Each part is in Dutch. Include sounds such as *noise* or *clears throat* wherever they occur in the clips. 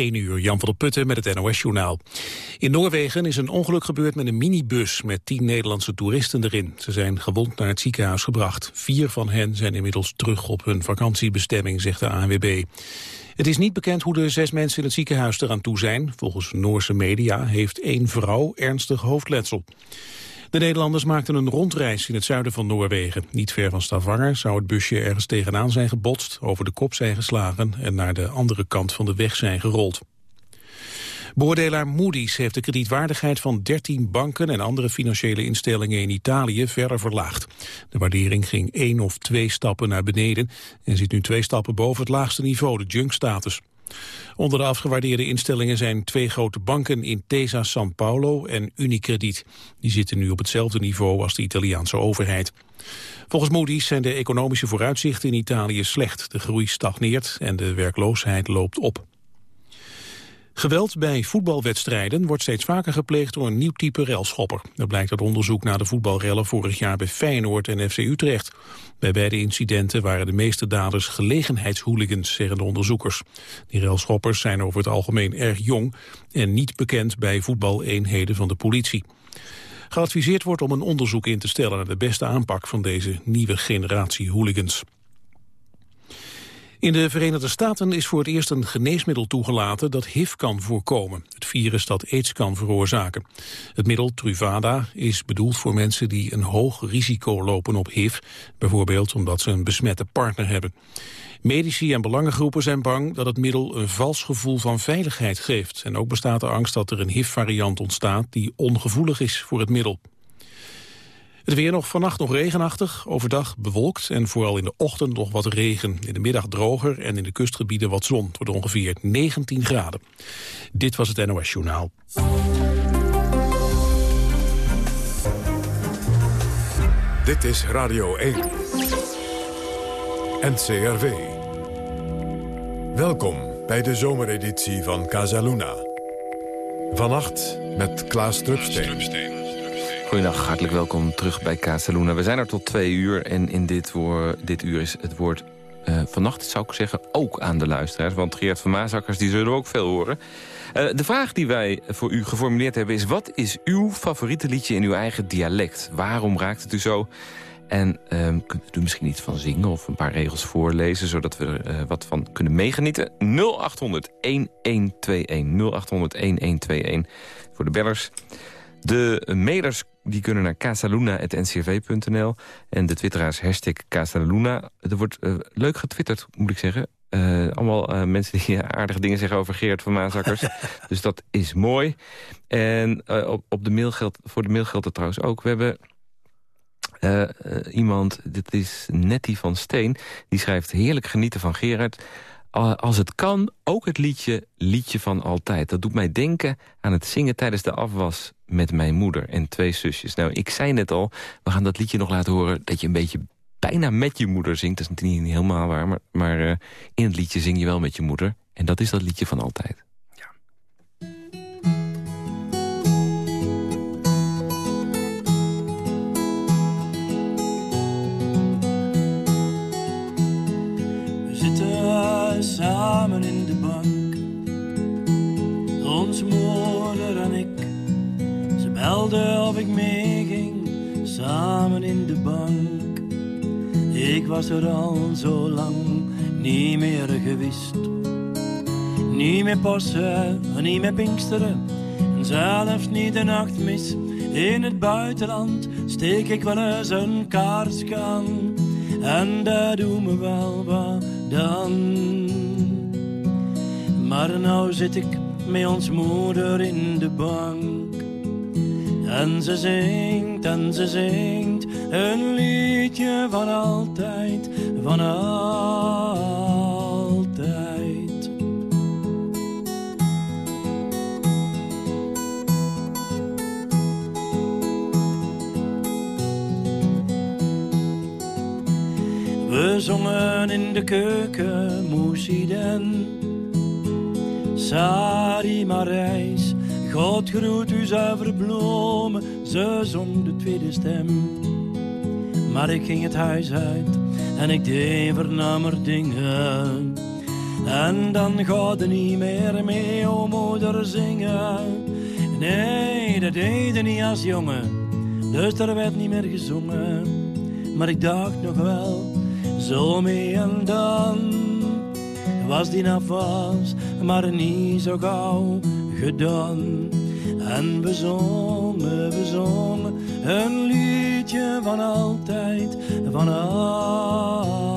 1 uur, Jan van der Putten met het NOS-journaal. In Noorwegen is een ongeluk gebeurd met een minibus met tien Nederlandse toeristen erin. Ze zijn gewond naar het ziekenhuis gebracht. Vier van hen zijn inmiddels terug op hun vakantiebestemming, zegt de ANWB. Het is niet bekend hoe de zes mensen in het ziekenhuis eraan toe zijn. Volgens Noorse media heeft één vrouw ernstig hoofdletsel. De Nederlanders maakten een rondreis in het zuiden van Noorwegen. Niet ver van Stavanger zou het busje ergens tegenaan zijn gebotst, over de kop zijn geslagen en naar de andere kant van de weg zijn gerold. Beoordelaar Moody's heeft de kredietwaardigheid van 13 banken en andere financiële instellingen in Italië verder verlaagd. De waardering ging één of twee stappen naar beneden en zit nu twee stappen boven het laagste niveau, de junk-status. Onder de afgewaardeerde instellingen zijn twee grote banken Intesa San Paulo en Unicredit. Die zitten nu op hetzelfde niveau als de Italiaanse overheid. Volgens Moody's zijn de economische vooruitzichten in Italië slecht. De groei stagneert en de werkloosheid loopt op. Geweld bij voetbalwedstrijden wordt steeds vaker gepleegd door een nieuw type relschopper. Dat blijkt uit onderzoek naar de voetbalrellen vorig jaar bij Feyenoord en FC Utrecht. Bij beide incidenten waren de meeste daders gelegenheidshooligans, zeggen de onderzoekers. Die relschoppers zijn over het algemeen erg jong en niet bekend bij voetbaleenheden van de politie. Geadviseerd wordt om een onderzoek in te stellen naar de beste aanpak van deze nieuwe generatie hooligans. In de Verenigde Staten is voor het eerst een geneesmiddel toegelaten dat HIV kan voorkomen. Het virus dat aids kan veroorzaken. Het middel Truvada is bedoeld voor mensen die een hoog risico lopen op HIV. Bijvoorbeeld omdat ze een besmette partner hebben. Medici en belangengroepen zijn bang dat het middel een vals gevoel van veiligheid geeft. En ook bestaat de angst dat er een HIV-variant ontstaat die ongevoelig is voor het middel. Het weer nog vannacht nog regenachtig, overdag bewolkt en vooral in de ochtend nog wat regen. In de middag droger en in de kustgebieden wat zon. Het wordt ongeveer 19 graden. Dit was het NOS Journaal. Dit is Radio 1. NCRV. Welkom bij de zomereditie van Casaluna. Vannacht met Klaas Drupsteen. Goedendag, hartelijk welkom terug bij Casaluna. We zijn er tot twee uur en in dit, dit uur is het woord uh, vannacht, zou ik zeggen, ook aan de luisteraars. Want Geert van Maasakkers, die zullen ook veel horen. Uh, de vraag die wij voor u geformuleerd hebben is... wat is uw favoriete liedje in uw eigen dialect? Waarom raakt het u zo? En uh, kunt u misschien iets van zingen of een paar regels voorlezen... zodat we er uh, wat van kunnen meegenieten? 0800-1121. 0800-1121 voor de bellers. De mailers die kunnen naar casaluna.ncrv.nl. En de twitteraars hashtag Casaluna. Er wordt uh, leuk getwitterd, moet ik zeggen. Uh, allemaal uh, mensen die *laughs* aardige dingen zeggen over Geert van Maasakkers. *laughs* dus dat is mooi. En op, op de mail geldt, voor de mail geldt het trouwens ook. We hebben iemand, dit is Nettie van Steen... die schrijft heerlijk genieten van Gerard als het kan, ook het liedje Liedje van Altijd. Dat doet mij denken aan het zingen tijdens de afwas met mijn moeder en twee zusjes. Nou, ik zei net al, we gaan dat liedje nog laten horen... dat je een beetje bijna met je moeder zingt. Dat is natuurlijk niet helemaal waar, maar, maar uh, in het liedje zing je wel met je moeder. En dat is dat liedje van Altijd. Samen in de bank. Ons moeder en ik, ze belde of ik meeging, samen in de bank. Ik was er al zo lang niet meer gewist. Niet meer passen, niet meer pinksteren, en zelfs niet de nachtmis. In het buitenland steek ik wel eens een kaars aan. En dat doet me wel wat dan. Maar nou zit ik met ons moeder in de bank. En ze zingt en ze zingt een liedje van altijd, van. Zongen in de keuken moesiden Sari Marijs, God groet u zuivere bloemen, ze zong de tweede stem. Maar ik ging het huis uit en ik deed vernamer dingen. En dan gaat niet meer mee om moeder zingen. Nee, dat deed niet als jongen. Dus er werd niet meer gezongen. Maar ik dacht nog wel, zo mee en dan. Was die afwas, maar niet zo gauw gedaan. En we zongen, we zongen een liedje van altijd, van altijd.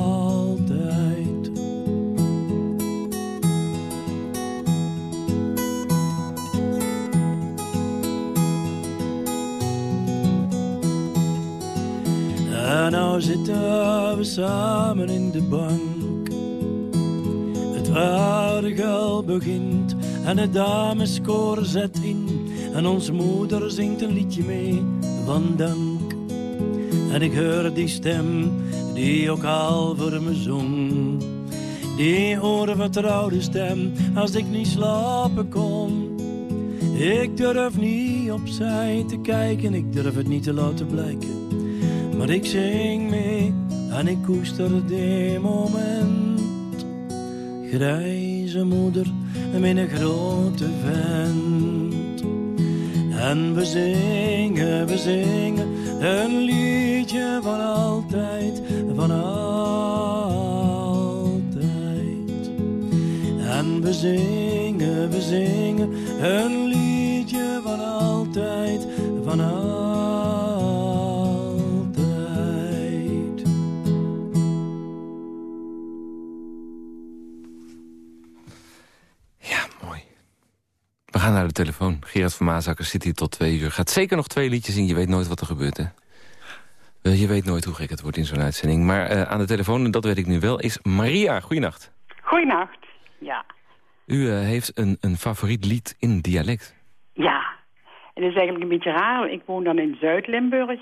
En nou zitten we samen in de bank. Het waardigel begint en de dameskoor zet in. En onze moeder zingt een liedje mee van dank. En ik hoor die stem die ook al voor me zong. Die vertrouwde stem als ik niet slapen kon. Ik durf niet opzij te kijken, ik durf het niet te laten blijken. Maar ik zing mee en ik koester dit moment. Grijze moeder een grote vent. En we zingen, we zingen een liedje van altijd, van altijd. En we zingen, we zingen een liedje van altijd, van altijd. Gaan naar de telefoon. Gerard van Maasakker zit hier tot twee uur. Gaat zeker nog twee liedjes in. Je weet nooit wat er gebeurt, hè? Eh, je weet nooit hoe gek het wordt in zo'n uitzending. Maar eh, aan de telefoon, en dat weet ik nu wel, is Maria. Goeienacht. Goeienacht. Ja. U eh, heeft een, een favoriet lied in dialect. Ja. Het is eigenlijk een beetje raar. Ik woon dan in Zuid-Limburg.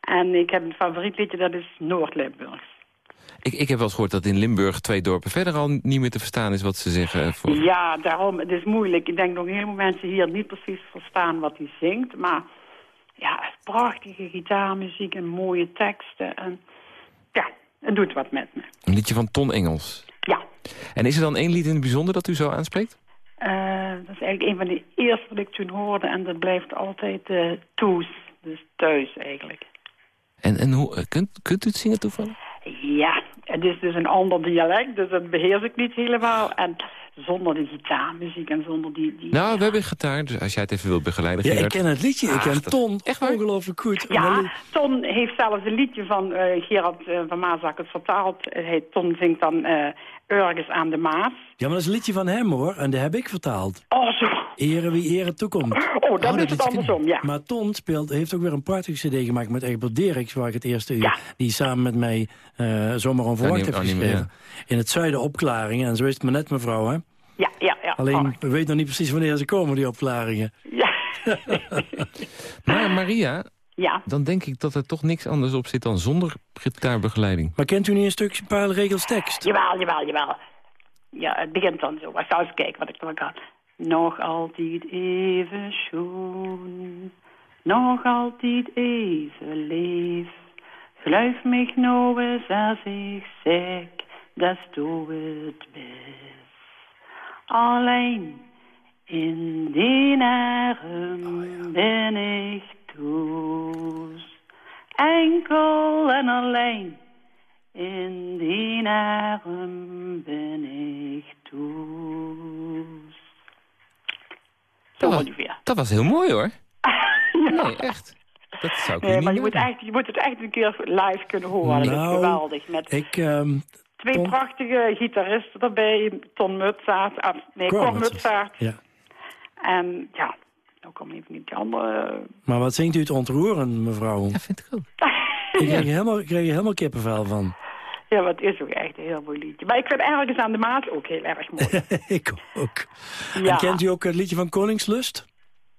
En ik heb een favoriet liedje, dat is Noord-Limburg. Ik, ik heb wel eens gehoord dat in Limburg twee dorpen verder al niet meer te verstaan is wat ze zeggen. Voor... Ja, daarom, het is moeilijk. Ik denk dat heel veel mensen hier niet precies verstaan wat hij zingt. Maar ja, prachtige gitaarmuziek en mooie teksten. En ja, het doet wat met me. Een liedje van Ton Engels. Ja. En is er dan één lied in het bijzonder dat u zo aanspreekt? Uh, dat is eigenlijk een van de eerste wat ik toen hoorde. En dat blijft altijd uh, toes. Dus thuis eigenlijk. En, en hoe, kunt, kunt u het zingen toevallig? Ja, het is dus een ander dialect, dus dat beheers ik niet helemaal. En zonder de gitaarmuziek en zonder die... die nou, ja. we hebben gitaar, dus als jij het even wilt begeleiden... Ja, ik Gerard. ken het liedje. Ik Ach, ken Ton. Echt waar? Ongelooflijk goed. Ja, Ton heeft zelfs een liedje van eh, Gerard eh, van Maasak het vertaald. Hij, Ton zingt dan eh Ergens aan de Maas. Ja, maar dat is een liedje van hem, hoor. En die heb ik vertaald. Oh, zo. Ere wie ere toekomt. Oh, dan dat is het andersom, ja. Maar Ton speelt, heeft ook weer een prachtige cd gemaakt met Egbert Dirks, waar ik het eerste uur, Ja. die samen met mij eh zomaar onverwacht heeft geschreven. In het zuiden opklaringen, en zo is het maar net mevrouw, hè. Ja, ja, ja. Alleen, Oh, we weten nog niet precies wanneer ze komen, die opklaringen. ja. *laughs* Maar Maria, ja. dan denk ik dat er toch niks anders op zit dan zonder gitaarbegeleiding. Maar kent u niet een stukje een paar regels tekst? Jawel, jawel, jawel. Ja, het begint dan zo. Ik zal eens kijken wat ik er kan. Nog altijd even schoon. Nog altijd even lief. Geloof mich nou eens als ik zeg dat du het best. Alleen in die arm ben ik Enkel en alleen in die arm ben ik thuis. Zo Oh. ongeveer. Dat was heel mooi hoor. *laughs* ja. Nee, echt. Dat zou ik Nee, niet maar je moet, echt, je moet het echt een keer live kunnen horen. Dat is Nou, geweldig. Met Ik, ehm, twee prachtige gitaristen erbij. Ton Mutsaert. ah, nee, Cor. Mutsaert. ja. En ja, nou kom even niet die andere... Maar wat zingt u het ontroerend, mevrouw? Ja, vind ik ook. *laughs* Ik krijg er helemaal, ik er helemaal kippenvel van. Ja, het is ook echt een heel mooi liedje. Maar ik vind ergens aan de maat ook heel erg mooi. *laughs* ik ook. Ja. En kent u ook het liedje van Koningslust?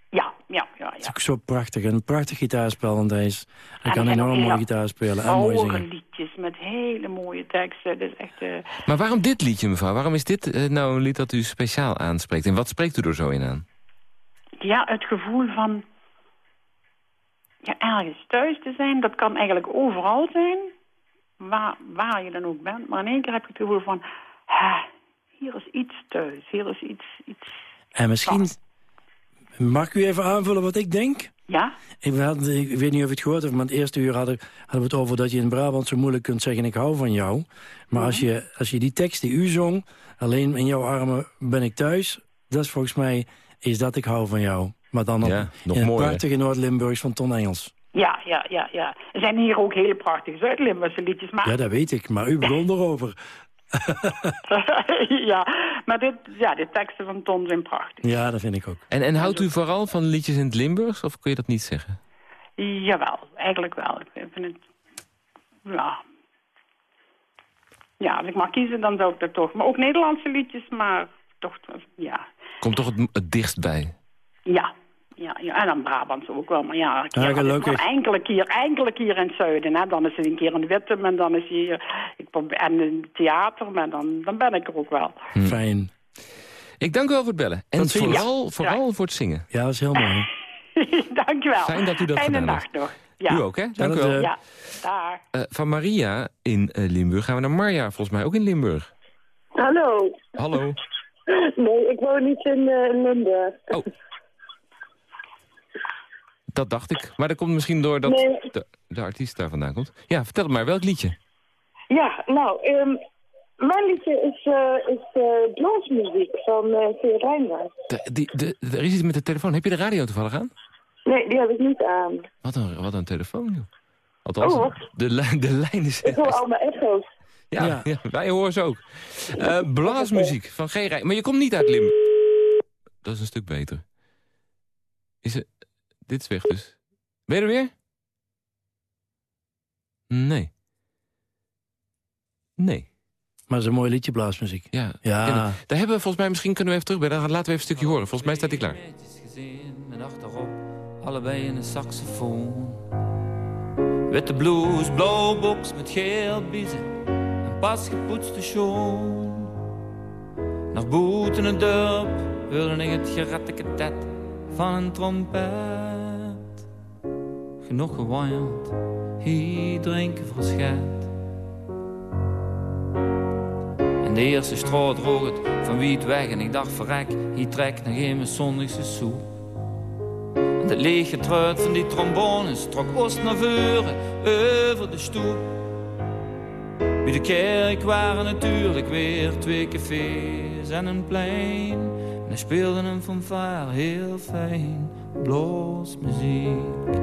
Ja, ja, ja. Dat is ja. ook zo prachtig. Een prachtig gitaarspel, want hij, is, hij En kan enorm mooi gitaar spelen en mooi zingen. liedjes met hele mooie teksten. Dat is echt... eh, Maar waarom dit liedje, mevrouw? Waarom is dit eh, nou een lied dat u speciaal aanspreekt? En wat spreekt u er zo in aan? Ja, het gevoel van... Ja, ergens thuis te zijn, dat kan eigenlijk overal zijn. Waar, waar je dan ook bent. Maar in één keer heb je het gevoel van... ah, hier is iets thuis, hier is iets... iets... En misschien... Mag ik u even aanvullen wat ik denk? Ja? Ik, had, ik weet niet of je het gehoord hebt, maar het eerste uur hadden, hadden we het over dat je in Brabant zo moeilijk kunt zeggen ik hou van jou. Maar als, je, als je die tekst die u zong, alleen in jouw armen ben ik thuis, dat is volgens mij, is dat ik hou van jou. Maar dan Ja, nog in het prachtige Noord-Limburgs van Ton Engels. Ja, ja, ja, ja. Er zijn hier ook hele prachtige Zuid-Limburgse liedjes, maar... Ja, dat weet ik, maar u begon *laughs* erover. *laughs* ja, maar dit, ja, de teksten van Ton zijn prachtig. Ja, dat vind ik ook. En, en houdt u vooral van liedjes in het Limburgs, of kun je dat niet zeggen? Jawel, eigenlijk wel. Ik vind het... Ja. Ja, als ik mag kiezen, dan zou ik dat toch... Maar ook Nederlandse liedjes, maar toch... Ja, Komt toch het, het dichtst bij? ja. Ja, ja, en dan Brabant ook wel, maar ja, een keer, Ja, gelukkig. maar enkele keer, enkele keer in het zuiden, hè. Dan is het een keer in Wittem en dan is hier, ik probeer, en in het theater, maar dan, dan ben ik er ook wel. Fijn. Ik dank u wel voor het bellen. En vooral, vooral voor het zingen. Ja, dat is heel mooi. *laughs* Dankjewel. Fijn dat u dat Fijne gedaan nacht nog. Ja. U ook, hè? Dank u wel. eh, Ja, daar. Eh, van Maria in eh, Limburg gaan we naar Marja, volgens mij ook in Limburg. Hallo. Hallo. *laughs* Nee, ik woon niet in eh, Limburg. Oh. Dat dacht ik. Maar dat komt misschien door dat Nee. de, de artiest daar vandaan komt. Ja, vertel het maar. Welk liedje? Ja, nou, ehm, mijn liedje is, eh is eh bluesmuziek van uh, Veer de, er is iets met de telefoon. Heb je de radio toevallig aan? Nee, die heb ik niet aan. Wat een, wat een telefoon, joh. Althans, Oh, wat? de, lijn- de lijn is... Ik hoor allemaal echo's. Ja, Ja. *laughs* ja, wij horen ze ook. Eh, blaasmuziek van G. Rij. Maar je komt niet uit Lim. Dat is een stuk beter. Is het... Dit is weg dus. Ben je er weer? Nee. Nee. Maar het is een mooi liedje, blaasmuziek. Ja. Ja. En, daar hebben we volgens mij, misschien kunnen we even terug bij. Dan laten we even een stukje horen. Volgens mij staat hij klaar. Met achterop allebei een saxofoon. Witte blouse, blauw box met geel biezen en pas gepoetste schoen. Naar boeten het dorp hoorde ik het geratteketet van een trompet. Genoeg gewaaierd, hier drinken verschet. En de eerste straat droog het van wie het weg en ik dacht verrek, hier trek nog geen mijn zondagse soe. En het lege truit van die trombones trok oost naar voren over de stoep. Bij de kerk waren natuurlijk weer twee cafés en een plein. En er speelde een fanfare heel fijn, muziek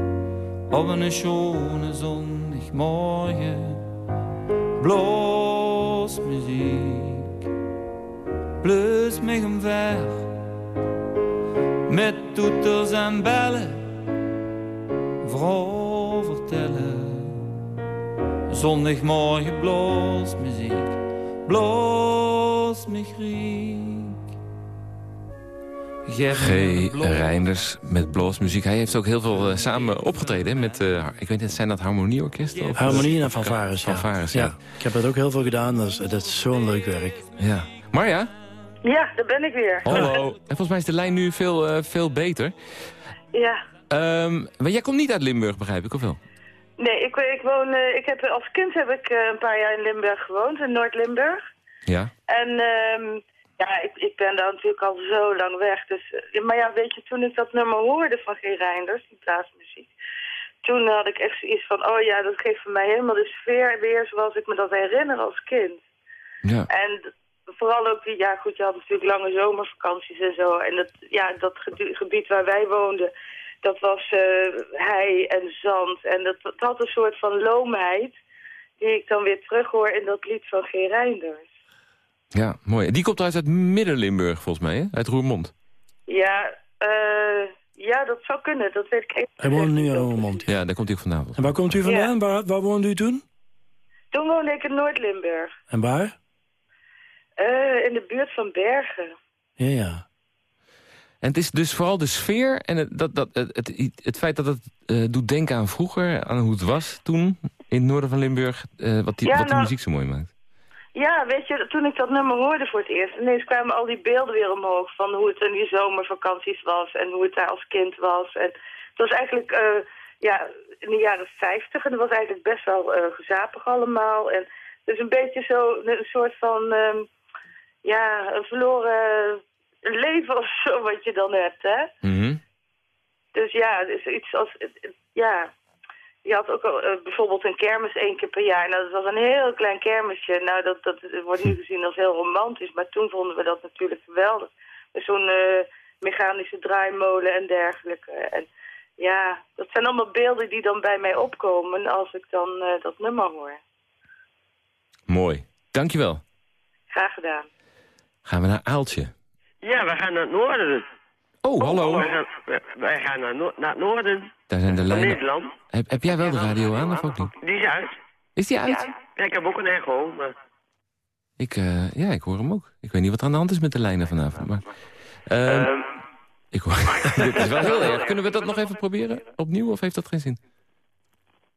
Op een schone zondagmorgen, muziek Plus mij omver, met toeters en bellen, vertellen. Zondagmorgen muziek, bloos me. G. Reinders met bluesmuziek. Hij heeft ook heel veel eh, samen opgetreden met, eh, ik weet niet, zijn dat harmonieorkesten? Of, Harmonie en fanfares, ja. Fanfares, ja. Ik heb dat ook heel veel gedaan, dat is, dat is zo'n leuk werk. ja. Marja, Ja, daar ben ik weer. hallo. *laughs* En volgens mij is de lijn nu veel, eh, veel beter. Ja. Ehm, maar jij komt niet uit Limburg, begrijp ik, of wel? Nee, ik, ik woon... eh, ik heb, als kind heb ik eh, een paar jaar in Limburg gewoond, in Noord-Limburg. Ja. En ehm, ja, ik, ik ben daar natuurlijk al zo lang weg. Dus, eh, maar ja, weet je, toen ik dat nummer hoorde van G. Reinders, die plaatsmuziek... Toen had ik echt zoiets van, oh ja, dat geeft voor mij helemaal de sfeer weer zoals ik me dat herinner als kind. Ja. En vooral ook, die, ja goed, je had natuurlijk lange zomervakanties en zo. En dat, ja, dat gebied waar wij woonden, dat was eh, hei en zand. En dat, dat had een soort van loomheid, die ik dan weer terughoor in dat lied van G. Reinders. ja, mooi. Die komt uit uit Midden-Limburg, volgens mij, hè? Uit Roermond. Ja, eh, ja, dat zou kunnen. Dat weet ik echt Hij woont nu in Roermond. Ja, daar komt hij volgens En waar komt u vandaan? Waar, waar woonde u toen? Toen woonde ik in Noord-Limburg. En waar? Eh, in de buurt van Bergen. Ja, ja. En het is dus vooral de sfeer en het, dat, dat, het, het, het feit dat het eh, doet denken aan vroeger, aan hoe het was toen in het noorden van Limburg, eh, wat, die, Ja, wat die nou- muziek zo mooi maakt. Ja, weet je, toen ik dat nummer hoorde voor het eerst... ineens kwamen al die beelden weer omhoog... van hoe het in die zomervakanties was... en hoe het daar als kind was. En het was eigenlijk eh, ja, in de jaren 50 en het was eigenlijk best wel gezapig allemaal. En dus een beetje zo een soort van... ehm, ja, een verloren leven of zo wat je dan hebt, hè? Mhm. Dus ja, dus iets als, ja, je had ook al, eh, bijvoorbeeld een kermis één keer per jaar. Nou, dat was een heel klein kermisje. Nou, dat, dat wordt nu *laughs* gezien als heel romantisch, maar toen vonden we dat natuurlijk geweldig. Met zo'n eh, mechanische draaimolen en dergelijke. En ja, dat zijn allemaal beelden die dan bij mij opkomen als ik dan eh, dat nummer hoor. Mooi. Dankjewel. Graag gedaan. Gaan we naar Aaltje. Ja, we gaan naar het noorden. Oh, hallo. Wij gaan, wij gaan naar, no- naar het noorden Daar zijn de lijnen. Nederland. Heb, heb jij wel de radio aan of ook niet? Die is uit. Is die uit? Ja, ik heb ook een echo, maar... Ik, eh, ja, ik hoor hem ook. Ik weet niet wat er aan de hand is met de lijnen vanavond. Maar, Ehm, Ehm, ik hoor, *laughs* dit is wel heel erg. Kunnen we dat nog even proberen? Opnieuw of heeft dat geen zin?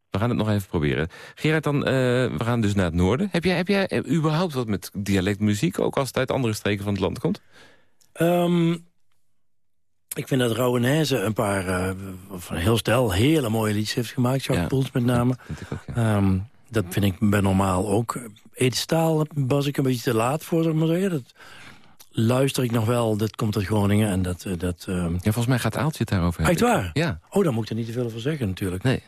We gaan het nog even proberen. Gerard, dan, eh, we gaan dus naar het noorden. Heb jij, heb jij eh, überhaupt wat met dialectmuziek, ook als het uit andere streken van het land komt? Ehm, ik vind dat Rauwenese een paar, van heel stel, hele mooie liedjes heeft gemaakt. Jacques Ja, Poels met name. Vind ik ook. Ehm, dat vind ik bij normaal ook. Edith Staal was ik een beetje te laat voor, ik maar zeggen. Dat luister ik nog wel, dat komt uit Groningen. En dat, eh, dat, ehm, Ja, volgens mij gaat Aaltje het daarover hebben. Echt waar? Ja, Oh, daar moet ik er niet te veel over zeggen natuurlijk. nee.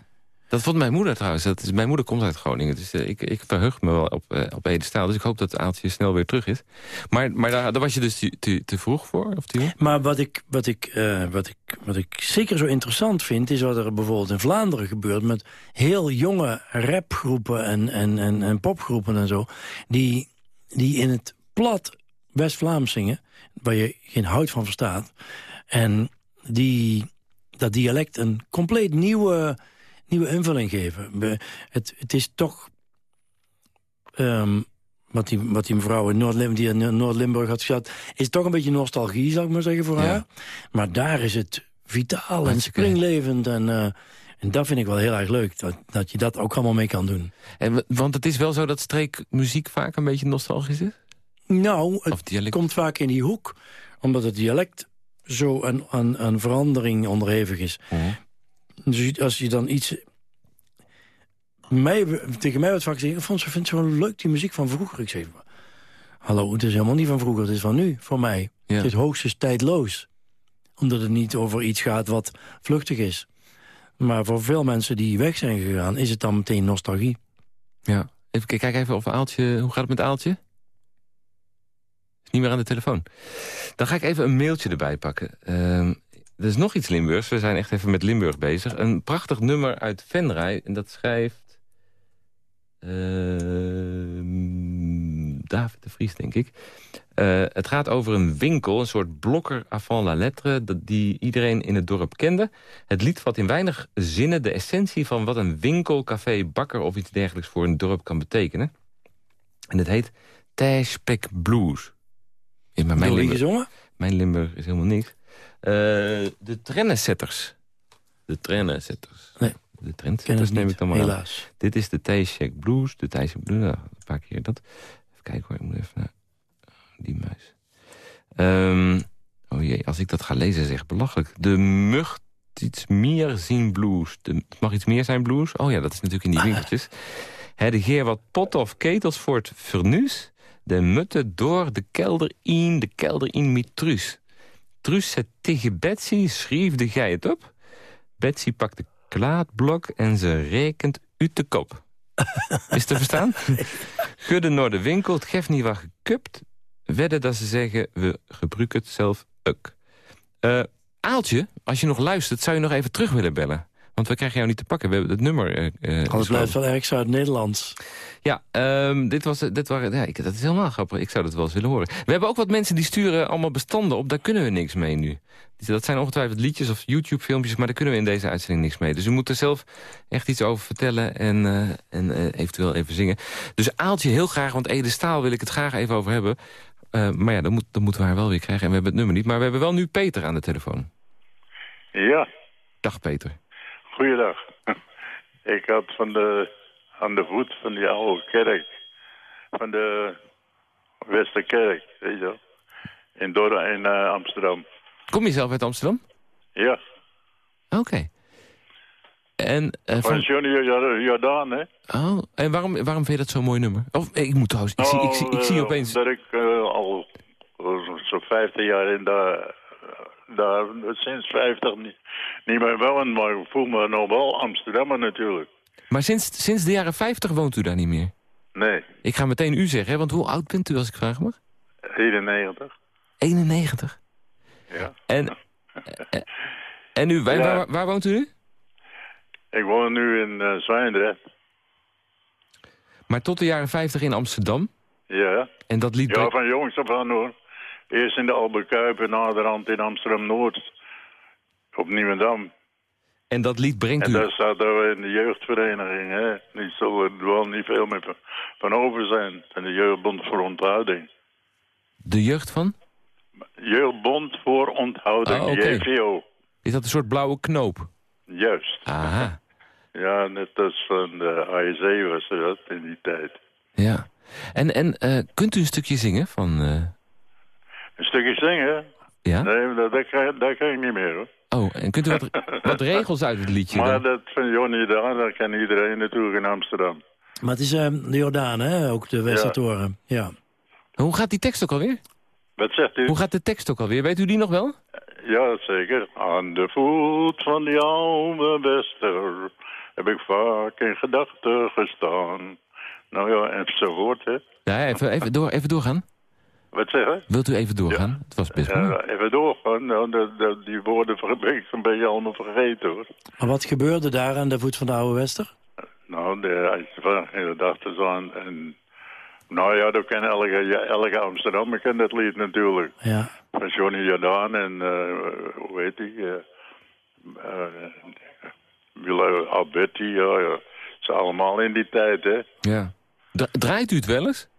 Dat vond mijn moeder trouwens. Dat is, mijn moeder komt uit Groningen. Dus eh, ik, ik verheug me wel op, eh op. Dus ik hoop dat Aaltje snel weer terug is. Maar, maar daar, daar was je dus te, te, vroeg voor? Of te? Maar wat ik, wat, ik, eh, wat, ik, wat ik zeker zo interessant vind... is wat er bijvoorbeeld in Vlaanderen gebeurt... met heel jonge rapgroepen en, en, en, en popgroepen en zo... Die, die in het plat West-Vlaams zingen... waar je geen hout van verstaat. En die dat dialect een compleet nieuwe, nieuwe invulling geven. We- Het, het is toch... ehm, wat die, wat die mevrouw in Noord-Lim- die in Noord-Limburg had gehad... is toch een beetje nostalgie, zou ik maar zeggen, voor Ja. haar. Maar daar is het vitaal en springlevend. En, eh, en dat vind ik wel heel erg leuk, dat, dat je dat ook allemaal mee kan doen. En, want het is wel zo dat streekmuziek vaak een beetje nostalgisch is? Nou, het komt vaak in die hoek, omdat het dialect zo aan, aan, aan verandering onderhevig is. Mhm. Dus als je dan iets... Mij, tegen mij wordt vaak. Fons, ik vind het zo leuk, die muziek van vroeger. Ik zeg, hallo, het is helemaal niet van vroeger, het is van nu, voor mij. Ja. Het is hoogstens tijdloos. Omdat het niet over iets gaat wat vluchtig is. Maar voor veel mensen die weg zijn gegaan... is het dan meteen nostalgie. Ja. Even, kijk even of Aaltje... Hoe gaat het met Aaltje? Is niet meer aan de telefoon. Dan ga ik even een mailtje erbij pakken. Ehm, er is nog iets Limburgs. We zijn echt even met Limburg bezig. Een prachtig nummer uit Venray. En dat schrijft... ehm, David de Vries, denk ik. Eh, het gaat over een winkel, een soort blokker avant la lettre... dat die iedereen in het dorp kende. Het lied vat in weinig zinnen de essentie van wat een winkel, café, bakker... of iets dergelijks voor een dorp kan betekenen. En het heet Tijspek Blues. Maar mijn, Door wie Limburg, gezongen? mijn Limburg is helemaal niks. Eh, de trennensetters. De trennensetters. Nee. De trendsetters neem ik dan maar aan. helaas. Dit is de Tijspek Blues. De Tijspek Blues, nou, een paar keer dat. Even kijken hoor, ik moet even naar die muis. Ehm, oh jee, als ik dat ga lezen echt belachelijk. De mug iets meer zien blues. De, het mag iets meer zijn blues. Oh ja, dat is natuurlijk in die winkeltjes. Hè, de geer wat pot of ketels voor het vernuus. De mutte door de kelder in, de kelder in met truus. Zet tegen Betsy, schreefde gij het op. Betsy pakt de klaatblok en ze rekent uit de kop. *laughs* Is te verstaan? Gudde naar de winkel, het geeft niet wat gekupt. Wedden dat ze zeggen, we gebruiken het zelf ook. Eh, Aaltje, als je nog luistert, zou je nog even terug willen bellen? Want we krijgen jou niet te pakken. We hebben het nummer... eh, eh, Alles blijft wel erg Zuid-Nederlands. ja, ehm, dit was, dit waren, ja ik, dat is helemaal grappig. Ik zou dat wel eens willen horen. We hebben ook wat mensen die sturen allemaal bestanden op. Daar kunnen we niks mee nu. Dat zijn ongetwijfeld liedjes of YouTube-filmpjes... maar daar kunnen we in deze uitzending niks mee. Dus u moet er zelf echt iets over vertellen en, eh, en eh, eventueel even zingen. Dus Aaltje heel graag, want Ede Staal wil ik het graag even over hebben. Eh, maar ja, dan, moet, dan moeten we haar wel weer krijgen. En we hebben het nummer niet. Maar we hebben wel nu Peter aan de telefoon. Ja, Dag Peter. Goeiedag. *laughs* Ik had van de, aan de voet van die oude kerk, van de Westerkerk, weet je wel, in, Dor in eh, Amsterdam. Kom je zelf uit Amsterdam? Ja, Oké. En, eh, Van Johnny Jor- Jordaan, hè? oh, en waarom, waarom vind je dat zo'n mooi nummer? Of, eh, ik moet trouwens, ik, zie, ik, zie, ik zie Nou, opeens... Dat ik eh, al zo'n 50 jaar in daar, daar sinds 50 niet, niet meer woon, maar ik voel me nog wel Amsterdammer natuurlijk. Maar sinds, sinds de jaren 50 woont u daar niet meer? Nee, Ik ga meteen u zeggen, hè, want hoe oud bent u als ik vragen mag? 91. 91. Ja. En, *laughs* eh, en u, waar, Ja. waar, waar woont u nu? Ik woon nu in uh, Zwijndrecht. Maar tot de jaren 50 in Amsterdam. Ja. En dat lied... Ja, van jongs af aan hoor. Eerst in de Albert Kuip en naderhand in Amsterdam-Noord. Op Nieuwendam. En dat lied brengt En u... daar zaten we in de jeugdvereniging. Hè. Die zullen er wel niet veel meer van, over zijn. En de Jeugdbond voor Onthouding. De jeugd van? Jeugdbond voor Onthouding, Ah. JVO. Is dat een soort blauwe knoop? Juist. Aha, *laughs* Ja, net als van de AEC was dat in die tijd. ja. En, en eh, kunt u een stukje zingen van... eh, Een stukje zingen? ja? Nee, dat, dat, kan ik niet meer hoor. Oh, en kunt u wat, *laughs* wat regels uit het liedje Maar dan? dat van Johnny daar, dat kan iedereen natuurlijk in Amsterdam. Maar het is eh, de Jordaan, hè? Ook de Westertoren. Ja. Hoe gaat die tekst ook alweer? Wat zegt u? Hoe gaat de tekst ook alweer? Weet u die nog wel? Ja, zeker. Aan de voet van die oude Wester heb ik vaak in gedachten gestaan. Nou ja, enzovoort, hè. Ja, even, even, door, even doorgaan. Wat zeggen? Wilt u even doorgaan? Het was best. Ja, even doorgaan. Nou, dat, die woorden ben ik een beetje allemaal vergeten, hoor. Maar wat gebeurde daar aan de voet van de oude Wester? Nou, de, als je staan en... Nou ja, dat kan elke, elke Amsterdammer kent dat lied natuurlijk. Ja. Van Johnny Jordaan en, eh, hoe heet die? eh eh, Wille Alberti, ja, ja. Ze allemaal in die tijd, hè. Ja. Dra- Draait u het wel eens?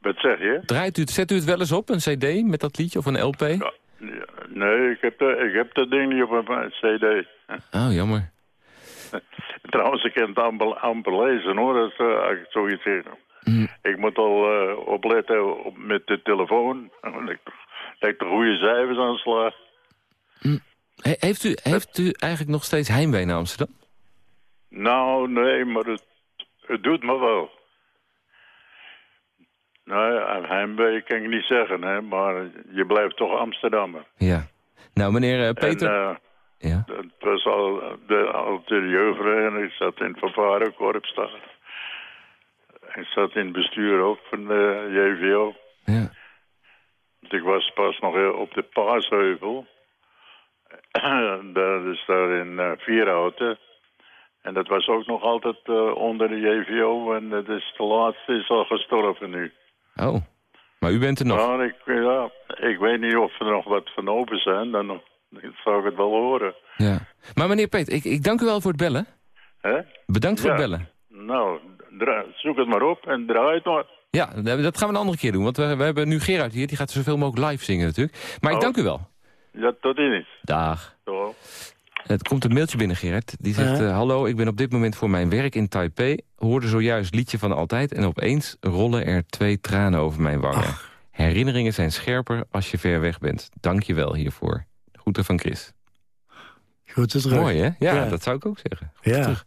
Wat zeg je? Draait u het, zet u het wel eens op, een cd met dat liedje of een LP? Ja, nee, ik heb, de, ik heb dat ding niet op een cd. Oh, jammer. *laughs* Trouwens, ik kan het amper, amper lezen, hoor, is, eh, als ik zoiets zeg. Mm. Ik moet al eh, opletten op, met de telefoon. Dat ik, de goede cijfers aansla. He- heeft, u, heeft u eigenlijk nog steeds heimwee naar Amsterdam? Nou, nee, maar het, het doet me wel. Nou ja, heimwee kan ik niet zeggen, hè, maar je blijft toch Amsterdammer. Ja. Nou, meneer eh, Peter... En, eh, ja. dat was al de, al de jeugdvereniging. Ik zat in het vervarenkorps daar. Ik zat in het bestuur ook van de JVO. Ja. Want Ik was pas nog eh, op de Paasheuvel. *clears throat* dat is daar in Vierhouten. En dat was ook nog altijd onder de JVO. En dat is de laatste is al gestorven nu. Oh, maar u bent er nog. Maar ik, ja, ik weet niet of er nog wat van open zijn. Dan, zou ik het wel horen. Ja. Maar meneer Peter, ik, ik dank u wel voor het bellen. Bedankt voor Ja. het bellen. Nou, zoek het maar op en draai het maar. Ja, dat gaan we een andere keer doen. Want we, we hebben nu Gerard hier, die gaat zoveel mogelijk live zingen natuurlijk. Maar ik Oh. dank u wel. Ja, tot ziens. Dag. Zo. Het komt een mailtje binnen, Gerard. Die zegt, Ja. eh, hallo, ik ben op dit moment voor mijn werk in Taipei. Hoorde zojuist liedje van altijd en opeens rollen er twee tranen over mijn wangen. Herinneringen zijn scherper als je ver weg bent. Dank je wel hiervoor. Groeten van Chris. Terug. Mooi, hè? Ja, Ja. dat zou ik ook zeggen. Goed Ja. terug.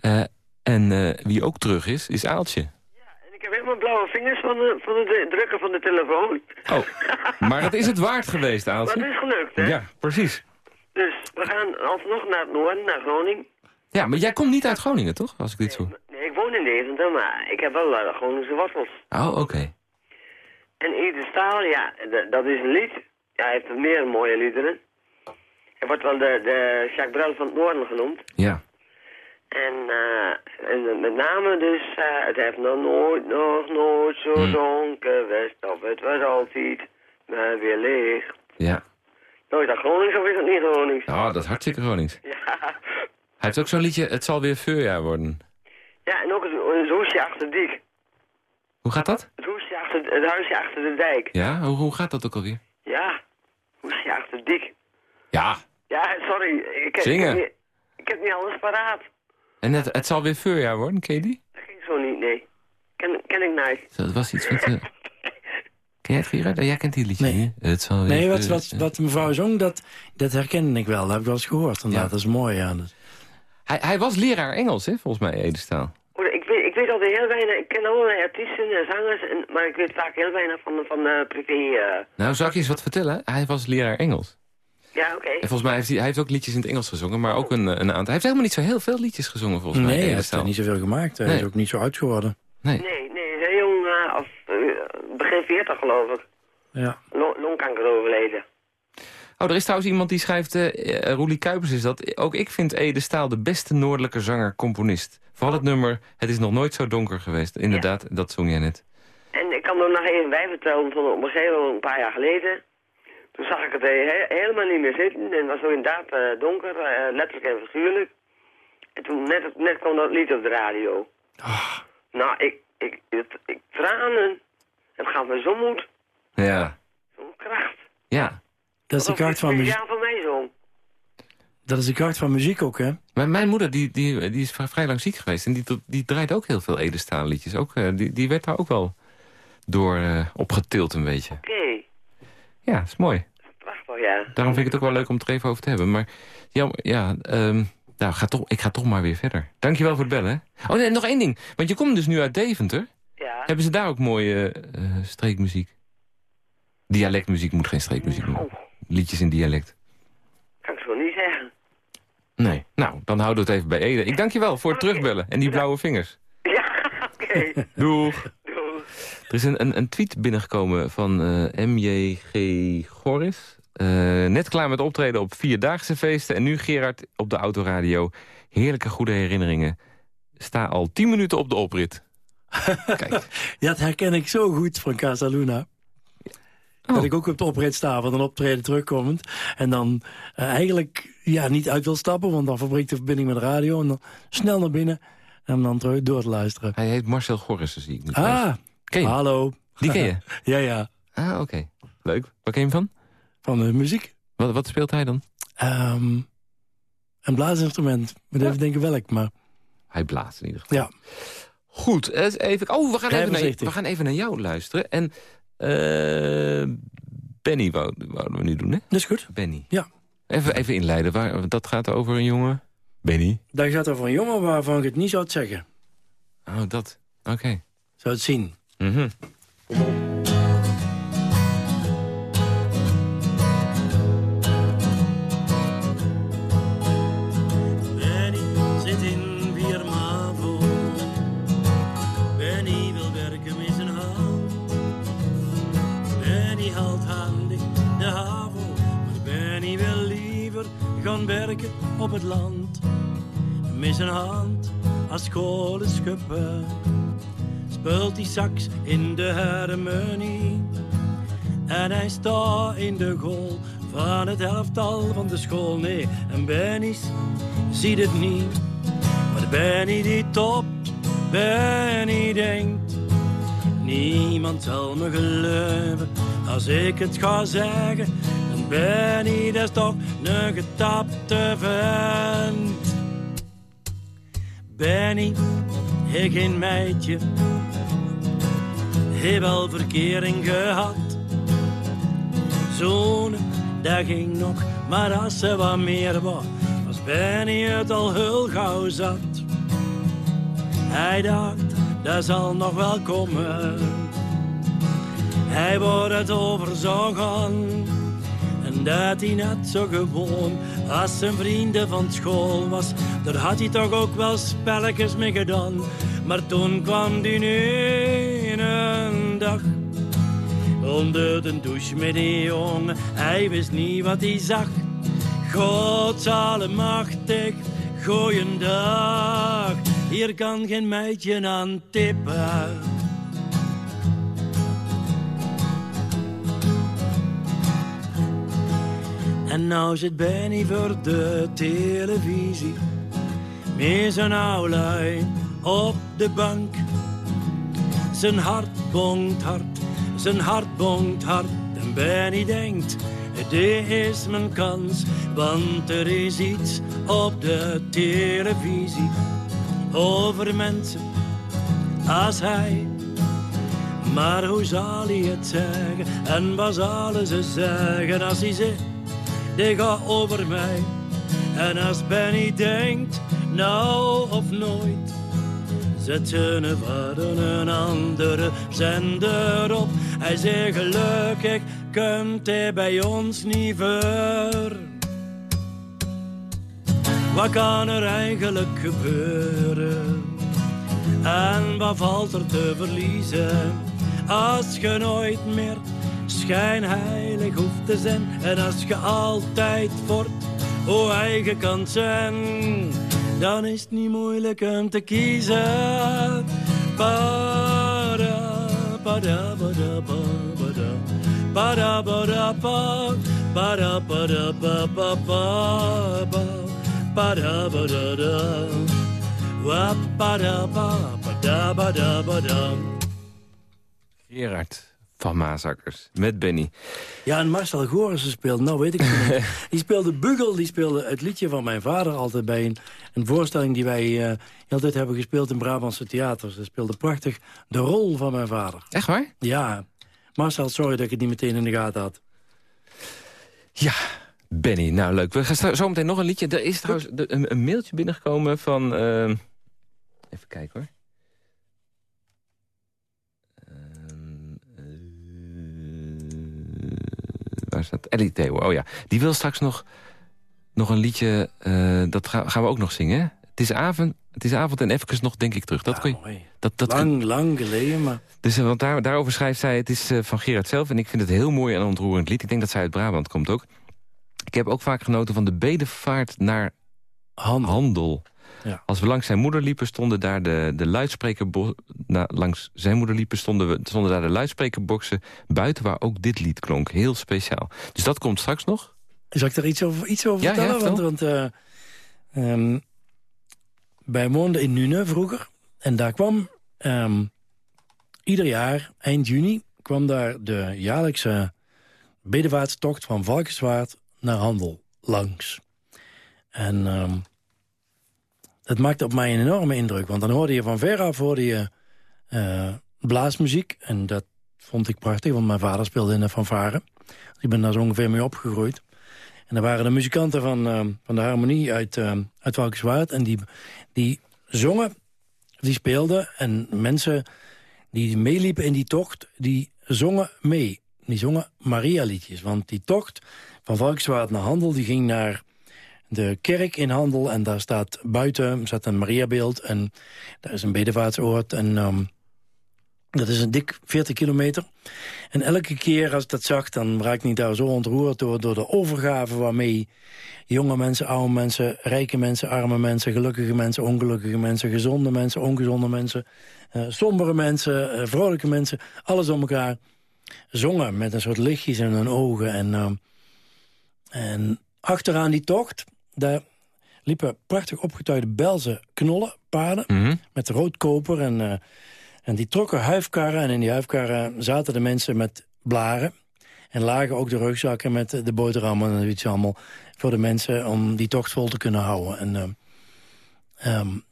Eh, en eh, wie ook terug is, is Aaltje. En ik heb helemaal blauwe vingers van, de, van het drukken van de telefoon. Oh, maar het is het waard geweest, Maar het Aaltje. is gelukt, hè? Ja, precies. Dus we gaan alsnog naar het noorden, naar Groningen. Ja, maar jij komt niet uit Groningen, toch? Als ik dit zo... Nee, ik woon in Deventer, maar ik heb wel uh, Groningse wortels. Oh, oké. En Edith Staal, ja, dat is een lied. Ja, hij heeft meer mooie liederen. Hij wordt wel de, de Jacques Brel van het Noorden genoemd. Ja. En, eh, en met name dus, eh, het heeft nog nooit, nog nooit zo Hmm. donker geweest. Of het was altijd maar weer licht. Ja. Nou, is dat Gronings of is dat niet Gronings? Oh, dat is hartstikke Gronings. Ja. Hij heeft ook zo'n liedje, het zal weer voorjaar worden. Ja, en ook het, het hoesje achter de dik. Hoe gaat dat? Het hoesje achter, het huisje achter de dijk. Ja, hoe, hoe gaat dat ook alweer? Ja, hoesje achter de dik. Ja. Ja, sorry, ik heb, Zingen. Ik, heb niet, ik heb niet alles paraat. En het, het zal weer voorjaar worden, ken je die? Dat ging zo niet, nee. Ken, ken ik niet. Zo, Dat was iets met... *laughs* Ken jij het, Gerard? Jij kent die liedje Nee. niet? Het zal weer Nee, wat, voor- wat, wat mevrouw zong, dat, dat herkende ik wel. Dat heb ik wel eens gehoord. Inderdaad. Ja. Dat is mooi, ja. Dat- Hij, hij was leraar Engels, hè, volgens mij, Edestaal. Oh, Ik weet, ik weet altijd heel weinig. Ik ken allerlei artiesten en zangers, en, maar ik weet vaak heel weinig van, van eh, privé. eh. Nou, zal ik je eens wat vertellen? Hij was leraar Engels. Ja, oké. En volgens mij heeft hij, hij heeft ook liedjes in het Engels gezongen, maar ook een, een aantal. Hij heeft helemaal niet zo heel veel liedjes gezongen, volgens mij. Nee, hij heeft er niet zoveel gemaakt. Hij Nee. is ook niet zo oud geworden. Nee. Nee, nee, heel jong, eh, als, eh, begin 40 geloof ik. Ja. Lo- longkanker overleden. Oh, er is trouwens iemand die schrijft, eh eh, Roelie Kuipers is dat. Ook ik vind Ede Staal de beste noordelijke zanger-componist. Vooral het nummer Het is nog nooit zo donker geweest. Inderdaad, dat zong jij net. En ik kan er nog even bij vertellen, van op een gegeven moment, een paar jaar geleden... Toen zag ik het eh, he- helemaal niet meer zitten. En het was ook inderdaad eh, donker, eh, letterlijk en figuurlijk. En toen net, net kwam dat lied op de radio. Nou, ik, ik, het, ik, tranen. Het gaat me zo moed, Ja. zo'n kracht. Ja. Dat is de kracht van muziek. Ja, van mij zo. Dat is de kracht van muziek ook, hè? Mijn moeder die, die, die is vrij- lang ziek geweest. En die, die draait ook heel veel Ede Staal liedjes. Ook, eh, die, die werd daar ook wel door eh, opgetild een beetje. Oké, Ja, is mooi. prachtig, ja. Daarom vind ik het ook wel leuk om het er even over te hebben. Maar ja, ja ehm, nou, ga toch, ik ga toch maar weer verder. Dankjewel voor het bellen. hè. Oh nee, nog één ding. Want je komt dus nu uit Deventer. Ja. Hebben ze daar ook mooie eh, streekmuziek? Dialectmuziek moet geen streekmuziek noemen. Oh, Liedjes in dialect. kan ik zo niet zeggen. Nee. Nou, dan houden we het even bij Ede. Ik dank je wel voor het terugbellen en die blauwe vingers. Ja, *laughs* oké. Doeg. Doei. Er is een, een, een tweet binnengekomen van eh, MJG Goris. Eh, net klaar met optreden op Vierdaagse feesten. En nu Gerard op de autoradio. Heerlijke goede herinneringen. Sta al tien minuten op de oprit. Kijk. *laughs* Ja, dat herken ik zo goed van Casa Luna. Dat Oh. ik ook op de oprit sta van een optreden terugkomend. En dan eh, eigenlijk ja, niet uit wil stappen, want dan verbreekt de verbinding met de radio. En dan snel naar binnen en dan terug door te luisteren. Hij heet Marcel Gorissen, zie ik nu. trouwens. Ah, Ken je? hallo. Die ken je? *laughs* Ja, ja, Ah, oké. Leuk. Waar ken je hem van? van de muziek. Wat, wat speelt hij dan? Ehm, een blaasinstrument. Moet even denken welk, maar Hij blaast in ieder geval. ja. Goed, even, oh, we gaan, even naar, we gaan even naar jou luisteren. En eh Benny wou- wouden we nu doen, hè? Dat is goed. Benny. Ja. Even, even inleiden, waar, dat gaat over een jongen? Benny. Dan gaat er van een jongen waarvan ik het niet zou zeggen. Oh, dat. Oké. Zou het zien. Mhm. Werken op het land. Met zijn hand als kolenschuppen. Speelt hij sax in de harmonie. En hij staat in de goal van het elftal van de school. Nee, en Benny ziet het niet. Maar Benny die topt, Benny denkt. Niemand zal me geloven als ik het ga zeggen. Benny, dat is toch een getapte vent. Benny, ik geen meidje, heb wel verkering gehad. Zo'n, dat ging nog, maar als ze wat meer was, was Benny het al heel gauw zat. Hij dacht, dat zal nog wel komen. Hij wordt het over zou gaan. En dat hij net zo gewoon als zijn vrienden van school was. Daar had hij toch ook wel spelletjes mee gedaan. Maar toen kwam die ene dag. Onder de douche met die jongen, hij wist niet wat hij zag. God allemachtig, goeiedag. Hier kan geen meidje aan tippen. En nou zit Benny voor de televisie. Met zijn oude op de bank. Zijn hart bonkt hard, zijn hart bonkt hard. En Benny denkt, dit is mijn kans. Want er is iets op de televisie. Over mensen als hij. Maar hoe zal hij het zeggen? En wat zullen ze zeggen als hij zegt, dit gaat over mij. En als Benny denkt, nou of nooit, zetten we vader een andere zender op. Hij zegt gelukkig kunt hij bij ons niet ver. Wat kan er eigenlijk gebeuren? En wat valt er te verliezen? Als je nooit meer schijnheilig hoeft te zijn. En als je altijd voor o eigen kan zijn. Dan is het niet moeilijk om te kiezen. Para, para, para, para, para, para, para, para, para. Gerard van Maasakkers met Benny. Ja, en Marcel Gorissen speelde, nou weet ik het niet. *laughs* Die speelde Bugel, die speelde het liedje van mijn vader altijd bij een, een voorstelling die wij uh, altijd hebben gespeeld in Brabantse theaters. Hij speelde prachtig de rol van mijn vader. Echt waar? Ja. Marcel, sorry dat ik het niet meteen in de gaten had. Ja, Benny, nou leuk. We gaan zo meteen nog een liedje. Er is trouwens een, een mailtje binnengekomen van... Uh, even kijken hoor. Waar staat? Ellie Theo, oh ja. Die wil straks nog, nog een liedje, uh, dat gaan, gaan we ook nog zingen. Het is avond, het is avond en even nog denk ik terug. Dat ja, kun je, dat, dat lang, kun... lang geleden, maar... Dus, want daar, daarover schrijft zij, het is uh, van Gerard zelf... en ik vind het heel mooi en ontroerend lied. Ik denk dat zij uit Brabant komt ook. Ik heb ook vaak genoten van de bedevaart naar handel. handel. Ja. Als we langs zijn moeder liepen, stonden daar de, de luidsprekerboxen... Nou, langs zijn moeder liepen, stonden, we, stonden daar de luidsprekerboxen... buiten waar ook dit lied klonk. Heel speciaal. Dus dat komt straks nog. Zal ik daar iets over, iets over ja, vertellen? Ja, want want uh, um, wij woonden in Nune vroeger. En daar kwam um, ieder jaar, eind juni... kwam daar de jaarlijkse bedevaartstocht van Valkenswaard naar Handel langs. En... Um, het maakte op mij een enorme indruk. Want dan hoorde je van ver af hoorde je, uh, blaasmuziek. En dat vond ik prachtig, want mijn vader speelde in de fanfare. Ik ben daar zo ongeveer mee opgegroeid. En er waren de muzikanten van, uh, van de harmonie uit, uh, uit Valkenswaard. En die, die zongen, die speelden. En mensen die meeliepen in die tocht, die zongen mee. Die zongen Maria-liedjes. Want die tocht van Valkenswaard naar Handel, die ging naar de kerk in Handel. En daar staat buiten staat een Mariabeeld. En daar is een bedevaartsoord. En um, dat is een dik 40 kilometer. En elke keer als ik dat zag, dan raak ik niet daar zo ontroerd door, door de overgave waarmee jonge mensen, oude mensen, rijke mensen, arme mensen, gelukkige mensen, ongelukkige mensen, gezonde mensen, ongezonde mensen, uh, sombere mensen, uh, vrolijke mensen, alles om elkaar zongen met een soort lichtjes in hun ogen. En, uh, en achteraan die tocht, daar liepen prachtig opgetuigde Belze knollen, paarden, mm -hmm. met roodkoper. En, uh, en die trokken huifkarren en in die huifkarren zaten de mensen met blaren. En lagen ook de rugzakken met de boterhammen en iets allemaal voor de mensen om die tocht vol te kunnen houden. En, uh, um,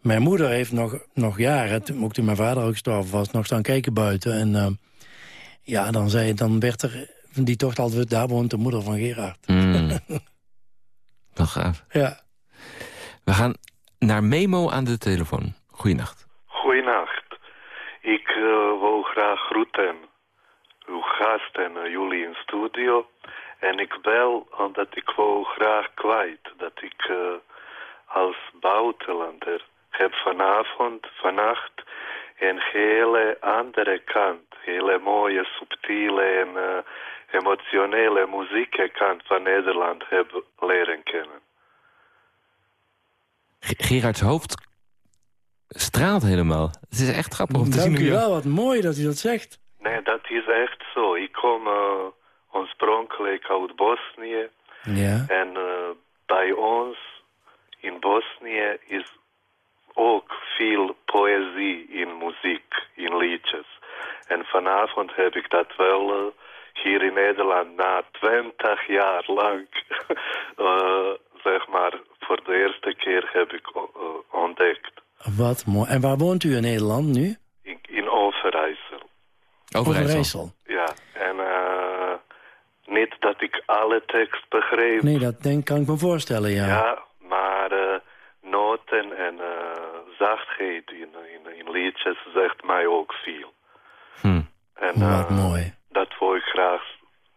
mijn moeder heeft nog, nog jaren, ook toen mijn vader ook gestorven was, nog staan kijken buiten. En uh, ja, dan, zei, dan werd er die tocht altijd, daar woont de moeder van Gerard. Mm. *laughs* Wel gaaf. Ja. We gaan naar Memo aan de telefoon. Goeienacht. Goeienacht. Ik uh, wil graag groeten uw gast en uh, jullie in studio. En ik bel omdat ik wil graag kwijt dat ik uh, als buitenlander heb vanavond, vannacht een hele andere kant. Hele mooie, subtiele en emotionele muziekkant van Nederland heb leren kennen. Gerards hoofd straalt helemaal. Het is echt grappig om te Dank zien. u wel, wat mooi dat u dat zegt. Nee, dat is echt zo. Ik kom uh, oorspronkelijk uit Bosnië. Ja. En uh, bij ons in Bosnië is ook veel poëzie in muziek, in liedjes. En vanavond heb ik dat wel... Uh, hier in Nederland na twintig jaar lang, uh, *laughs* zeg maar, voor de eerste keer heb ik uh, ontdekt. Wat mooi. En waar woont u in Nederland nu? In, in Overijssel. Overijssel. Ja, en uh, niet dat ik alle tekst begreep. Nee, dat denk, kan ik me voorstellen, ja. Ja, maar uh, noten en uh, zachtheid in, in, in, liedjes zegt mij ook veel. Hm. En, Wat mooi. Dat wil ik graag,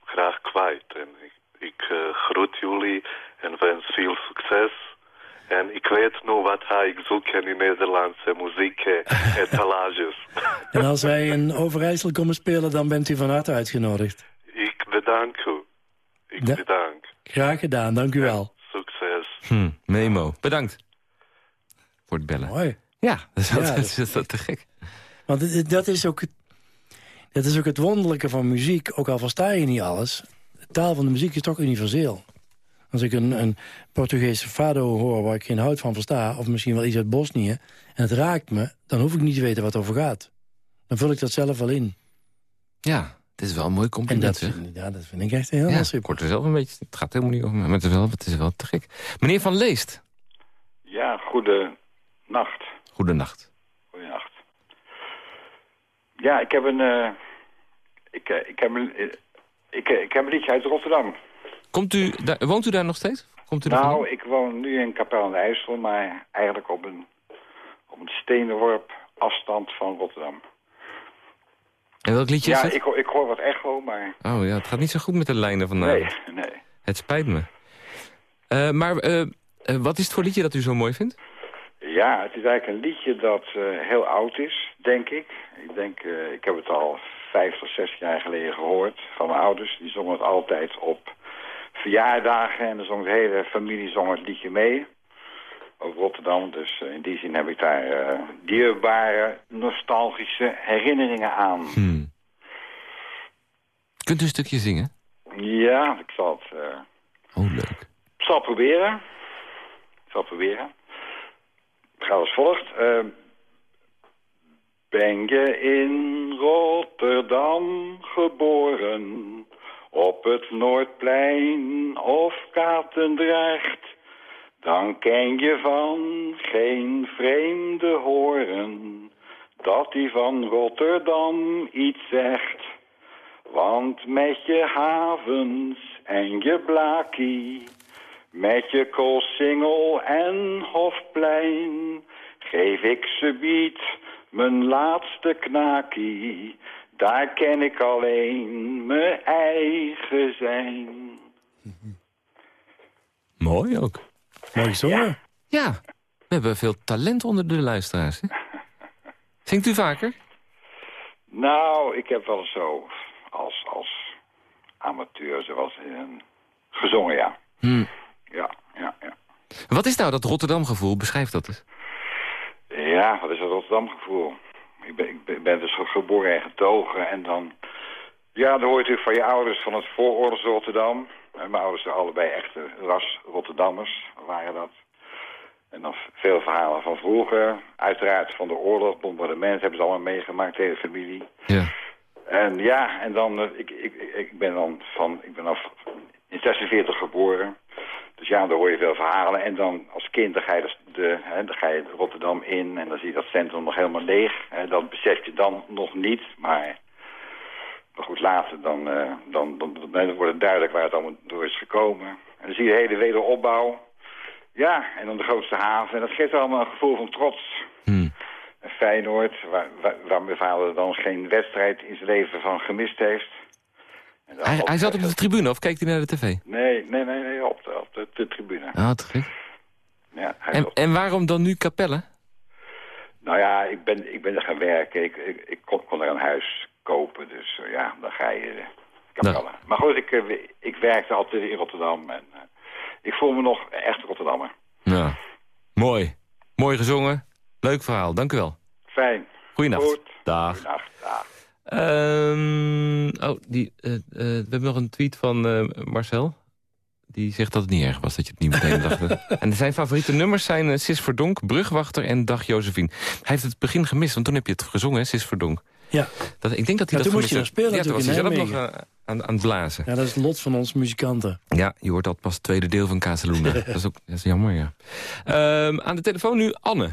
graag kwijt. En ik, ik groet jullie en wens veel succes. En ik weet nu wat ik zoeken in Nederlandse muziek *laughs* etalages. en als wij in Overijssel komen spelen, dan bent u van harte uitgenodigd. Ik bedank u. Ik Da bedank. Graag gedaan, dank u wel. Succes. Hm, Memo, bedankt. Voor het bellen. Mooi. Ja, dat is, Ja, dat dat- is, dat te gek. Want dat is, ook dat is ook het wonderlijke van muziek, ook al versta je niet alles. De taal van de muziek is toch universeel. Als ik een, een Portugese fado hoor waar ik geen hout van versta... of misschien wel iets uit Bosnië, en het raakt me... dan hoef ik niet te weten wat het over gaat. Dan vul ik dat zelf wel in. Ja, het is wel een mooi En compliment, dat, vind- ja, dat vind ik echt heel Ja, super. ik word er zelf een beetje... Het gaat helemaal niet over me, maar het is wel, het is wel te gek. Meneer Van Leest, Ja, goede nacht. goedenacht. Goedenacht. Ja, ik heb een, eh, ik, eh, ik, heb een, eh, ik, eh, ik heb een liedje uit Rotterdam. Komt u, daar, woont u daar nog steeds? Komt u vandaan? Nou, ik woon nu in Kapel aan de IJssel, maar eigenlijk op een, op een stenenworp afstand van Rotterdam. En welk liedje is Ja, het? ik, hoor- ik hoor wat echo, maar Oh ja, het gaat niet zo goed met de lijnen vandaag. nee, nee. Het spijt me. Maar wat is het voor liedje dat u zo mooi vindt? Ja, het is eigenlijk een liedje dat heel oud is, denk ik. Ik denk, ik heb het al 50, 60 jaar geleden gehoord van mijn ouders. Die zongen het altijd op verjaardagen en dan zong de hele familie zong het liedje mee. Over Rotterdam, dus eh, in die zin heb ik daar eh, dierbare, nostalgische herinneringen aan. Hmm. Kunt u een stukje zingen? Ja, ik zal het, eh, Oh, leuk. ik zal het proberen. Ik zal het proberen. Het gaat als volgt. Ben je in Rotterdam geboren, op het Noordplein of Katendrecht, dan ken je van geen vreemde horen, dat die van Rotterdam iets zegt. Want met je havens en je blaakie, met je koolsingel en hofplein, geef ik ze bied mijn laatste knakie. Daar ken ik alleen mijn eigen zijn. Mooi ook. Mooi gezongen. Ja, we hebben veel talent onder de luisteraars. Hè? Zingt u vaker? Nou, ik heb wel zo als, als amateur zoals in gezongen, ja. Hmm. Ja, ja, ja. Wat is nou dat Rotterdam gevoel? Beschrijf dat eens. Ja, wat is het Rotterdam gevoel? Ik ben, ik ben- ben dus ge- geboren en getogen en dan... Ja, dan hoor je natuurlijk van je ouders van het vooroorlogs Rotterdam. En mijn ouders zijn allebei echte ras Rotterdammers, waren dat. En dan veel verhalen van vroeger. Uiteraard van de oorlog, bombardement hebben ze allemaal meegemaakt, de hele familie. Ja. En ja, en dan, eh, ik, ik, ik ben dan van, ik ben af in 46 geboren. Dus ja, dan hoor je veel verhalen. En dan als kind, dan ga je, dus de, hè, dan ga je Rotterdam in en dan zie je dat centrum nog helemaal leeg. Hè, dat besef je dan nog niet, maar, maar goed, later dan, eh, dan, dan, dan, wordt het duidelijk waar het allemaal door is gekomen. En dan zie je de hele wederopbouw. Ja, en dan de grootste haven. En dat geeft allemaal een gevoel van trots. Hmm. En Feyenoord, waar, waar, waar mijn vader dan geen wedstrijd in zijn leven van gemist heeft. Hij, hij zat op de tribune of kijkt hij naar de tv? Nee, nee, nee, nee op, de, op de, de tribune. Ah, te gek. Ja, hij En, en waarom dan nu Capelle? Nou ja, ik ben, ik ben er gaan werken. Ik, ik, ik kon, kon er een huis kopen, dus eh, ja, dan ga je... eh, Capelle. Maar goed, ik, eh, ik werkte altijd in Rotterdam en ik voel me nog echt Rotterdammer. Ja. Mooi. Mooi gezongen. Leuk verhaal. Dank u wel. Fijn. Goeienacht. Goed. Dag. Dag. Ehm, oh, die, we hebben nog een tweet van eh, Marcel. Die zegt dat het niet erg was, dat je het niet meteen *laughs* dacht. en zijn favoriete nummers zijn uh, Sis Verdonk, Brugwachter en Dag Josephine. Hij heeft het begin gemist, want toen heb je het gezongen, hè, Sis Verdonk. Ja. Dat, ik denk dat hij Ja, dat toen moest je nog spelen heeft. Ja, toen was hij zelf nog eh, aan, aan het blazen. Ja, dat is het lot van ons muzikanten. Ja, je hoort dat pas het tweede deel van Casaluna. *laughs* dat, is ook, dat is jammer, ja. Ehm, aan de telefoon nu Anne.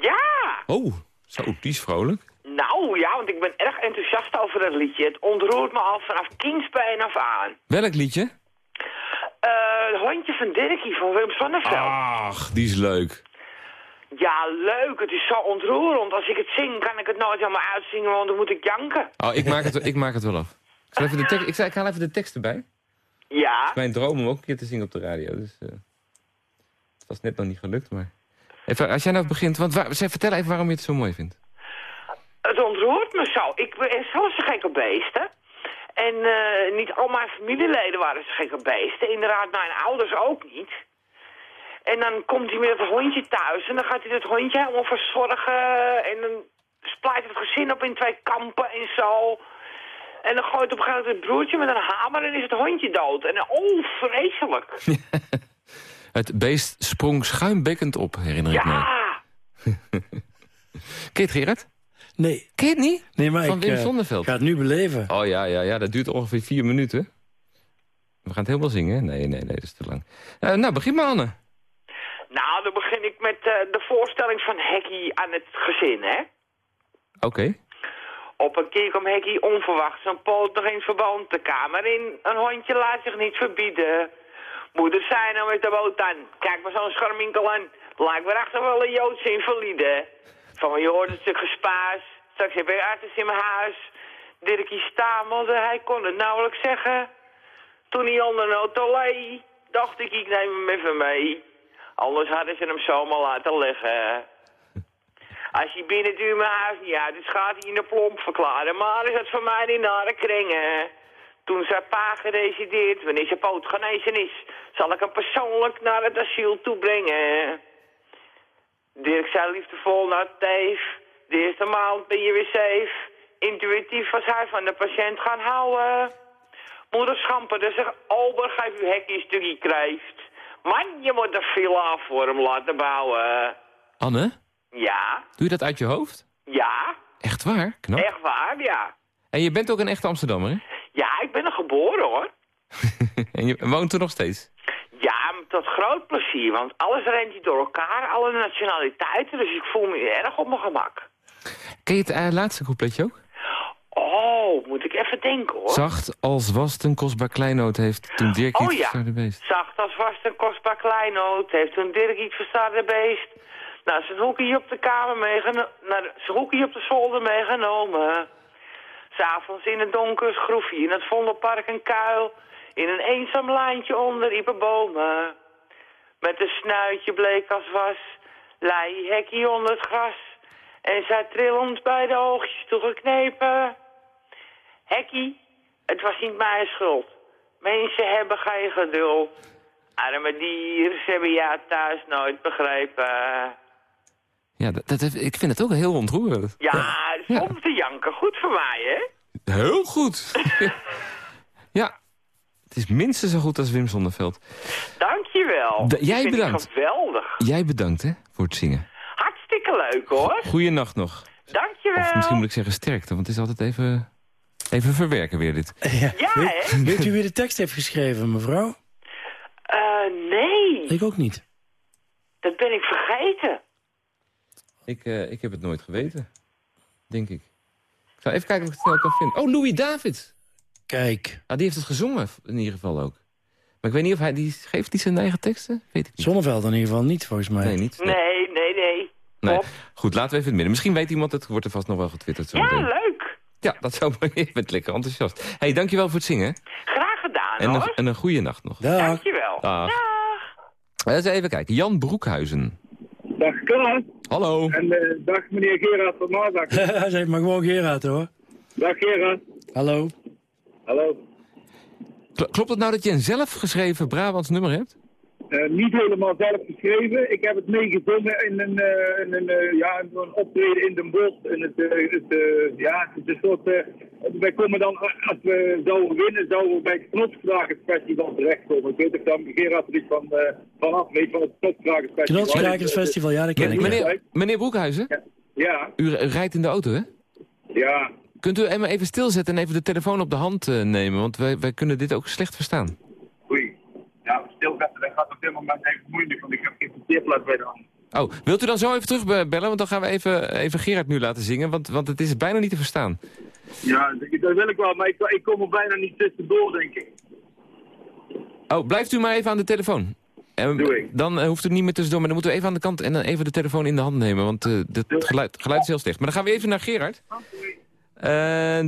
Ja! Oh, zo, die is vrolijk. Nou ja, want ik ben erg enthousiast over dat liedje. Het ontroert me al vanaf kindsbeen af aan. Welk liedje? Het hondje van Dirkie van Wim Sonneveld. Ach, die is leuk. Ja, leuk. Het is zo ontroerend. Als ik het zing, kan ik het nooit helemaal uitzingen, want dan moet ik janken. Oh, ik maak het, ik maak het wel af. Ik, zal even de tekst, ik, zal, ik haal even de tekst erbij. Ja. Het is mijn droom om ook een keer te zingen op de radio. Dus, eh, het was net nog niet gelukt, maar... Even, als jij nou begint, want waar, zeg, vertel even waarom je het zo mooi vindt. Het ontroert me zo. Ik ben zelf zo gekke beesten. En eh, niet al mijn familieleden waren zo gekke beesten. Inderdaad, mijn ouders ook niet. En dan komt hij met het hondje thuis en dan gaat hij het hondje helemaal verzorgen. En dan splijt het gezin op in twee kampen en zo. En dan gooit op een gegeven moment het broertje met een hamer en is het hondje dood. En oh, vreselijk. *laughs* Het beest sprong schuimbekkend op, herinner ik. Ja, het, *laughs* Gerard? Nee. Ken je het niet? Nee, maar Van ik Wim eh, Sonneveld. ga het nu beleven. Oh ja, ja, ja, dat duurt ongeveer vier minuten. We gaan het helemaal zingen, hè? Nee, nee, nee, dat is te lang. Eh, nou, begin maar, Anne. nou dan begin ik met eh, de voorstelling van Hekkie aan het gezin, hè. Oké. Op een keer kwam Hekkie onverwachts een poot nog eens verband de kamer in. Een hondje laat zich niet verbieden. Moeder zei nou met de boot aan. Kijk maar zo'n scharminkel aan. Lijkt weer achter wel een Joodse invalide. Van je hoort het stuk gespaas. Straks heb ik arts in mijn huis. Dirkie stamelde, hij kon het nauwelijks zeggen. Toen hij onder een auto dacht ik, ik neem hem even mee. Anders hadden ze hem zomaar laten liggen. *laughs* Als hij binnen duurt mijn huis niet uit, dus gaat hij in de plomp verklaren. Maar is het voor mij niet naar de kringen. Toen zijn pa gedecideerd, wanneer zijn poot genezen is, zal ik hem persoonlijk naar het asiel toe brengen. Dirk zei liefdevol naar Teef. De eerste maand ben je weer safe. Intuïtief was hij van de patiënt gaan houden. Moeder schamperde zich, Ober, geef uw hekje een stukje krijft. Man, je moet er veel af voor hem laten bouwen. Anne, Ja, doe je dat uit je hoofd? ja, Echt waar? Knap. echt waar, ja. En je bent ook een echte Amsterdammer, hè? Ja, ik ben er geboren hoor. *laughs* en je woont er nog steeds? Ja, tot groot plezier, want alles rent hier door elkaar, alle nationaliteiten, dus ik voel me erg op mijn gemak. Ken je het eh, laatste coupletje ook? Oh, moet ik even denken hoor. Zacht als was het een kostbaar kleinoot heeft toen Dirk Oh iets ja, verstaarde beest. zacht als vast een kostbaar kleinoot, heeft toen Dirk iets verstaarde beest. Nou, zijn hoekje op de kamer meegenomen, zijn hoekje op de zolder meegenomen. S'avonds in het donker schroef hij in het Vondelpark een kuil. In een eenzaam lijntje onder iepenbomen. Met een snuitje bleek als was, lei hekkie onder het gras. En zij trillend bij de oogjes toegeknepen. Hekkie, het was niet mijn schuld. Mensen hebben geen geduld. Arme dieren, hebben jou thuis nooit begrepen. Ja, dat, dat, ik vind het ook heel ontroerend. Ja, soms te janken. Goed voor mij, hè? Heel goed. *laughs* ja, het is minstens zo goed als Wim Zonneveld. Dankjewel. Da- jij Ik vind die bedankt. geweldig. Jij bedankt, hè, voor het zingen. Hartstikke leuk, hoor. Goeienacht nog. Dankjewel. Of misschien moet ik zeggen sterkte, want het is altijd even, even verwerken weer dit. Ja, Ja, weet, hè? weet u wie de tekst heeft geschreven, mevrouw? Eh, nee. Ik ook niet. Dat ben ik vergeten. Ik, eh, ik heb het nooit geweten, denk ik. Ik zal even kijken of ik het snel kan vinden. Oh, Louis David. Kijk, Ah, die heeft het gezongen, in ieder geval ook. Maar ik weet niet of hij... Die, geeft hij zijn eigen teksten? Weet ik niet. Zonneveld in ieder geval niet, volgens mij. Nee, niet. Nee. Nee, nee, nee. Goed, laten we even in het midden. Misschien weet iemand het. Wordt er vast nog wel getwitterd. zo Ja, meteen. leuk. Ja, dat zou maar. Je bent lekker enthousiast. hey, dankjewel voor het zingen. Graag gedaan, En een, hoor. en een goede nacht nog. Dag. Dankjewel. Dag. Eens even kijken. Jan Broekhuizen. Dag Klaas. Hallo. En eh, dag meneer Gerard van Marzak. *laughs* zeg maar gewoon Gerard, hoor. dag Gerard. Hallo. Hallo. Kl- Klopt het nou dat je een zelfgeschreven Brabants nummer hebt? Eh, niet helemaal zelf geschreven. Ik heb het meegezongen in een, eh, in een, eh, ja, in een optreden in Den Bosch. In het, eh, het, eh, ja, het is een soort... eh, wij komen dan, als we zouden winnen, zouden we bij het Knotskrakersfestival terechtkomen. Ik weet of dan Gerard er iets van, eh, vanaf weet van het Knotskrakersfestival. Knotskrakersfestival, ja, dat ken ik. Meneer, meneer Broekhuizen, Ja, u rijdt in de auto, hè? ja. Kunt u hem even stilzetten en even de telefoon op de hand eh, nemen? Want wij, wij kunnen dit ook slecht verstaan. Oei. Ja, stilzetten, dat gaat op dit moment even moeilijk, want ik heb geen parkeerplaats bij de hand. Oh, wilt u dan zo even terugbellen? Want dan gaan we even, even Gerard nu laten zingen, want, want het is bijna niet te verstaan. Ja, dat wil ik wel, maar ik, ik kom er bijna niet tussendoor, denk ik. Oh, blijft u maar even aan de telefoon. Doe ik. Dan uh, hoeft u niet meer tussendoor, maar dan moeten we even aan de kant en dan even de telefoon in de hand nemen. Want uh, het geluid, geluid, is heel slecht. Maar dan gaan we even naar Gerard.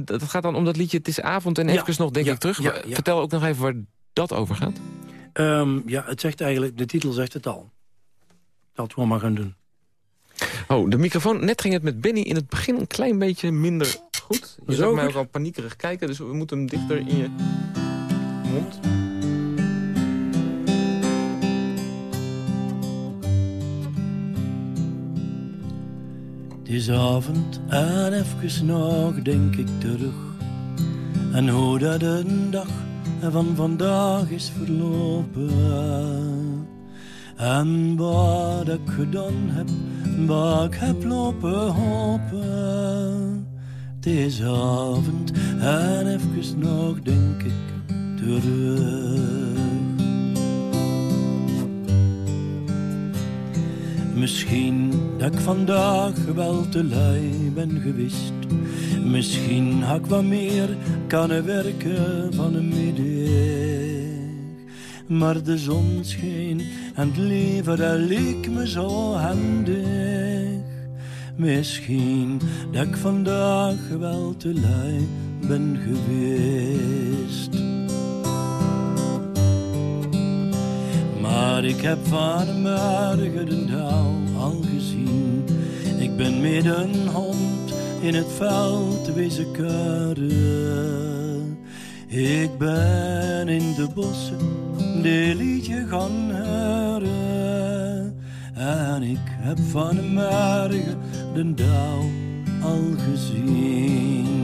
Dat gaat dan om dat liedje Het is avond en ja. even nog denk ja, ik terug. Ja, Vertel ook nog even waar dat over gaat. Um, ja, het zegt eigenlijk, de titel zegt het al. Dat we maar gaan doen. Oh, de microfoon. Net ging het met Benny in het begin een klein beetje minder goed. Je zag mij ook al paniekerig kijken, dus we moeten hem dichter in je mond. Het is avond en even nog denk ik terug. En hoe dat een dag van vandaag is verlopen. En wat ik gedaan heb, wat ik heb lopen hopen. Het is avond en even nog denk ik terug. Misschien dat ik vandaag wel te lui ben geweest. Misschien had ik wat meer kunnen werken van een middag. Maar de zon scheen en het leven dat leek me zo handig. Misschien dat ik vandaag wel te lui ben geweest. Maar ik heb van de dauw al gezien. Ik ben met een hond in het veld wezen kuren. Ik ben in de bossen de liedje gaan horen. En ik heb van morgen de dauw al gezien.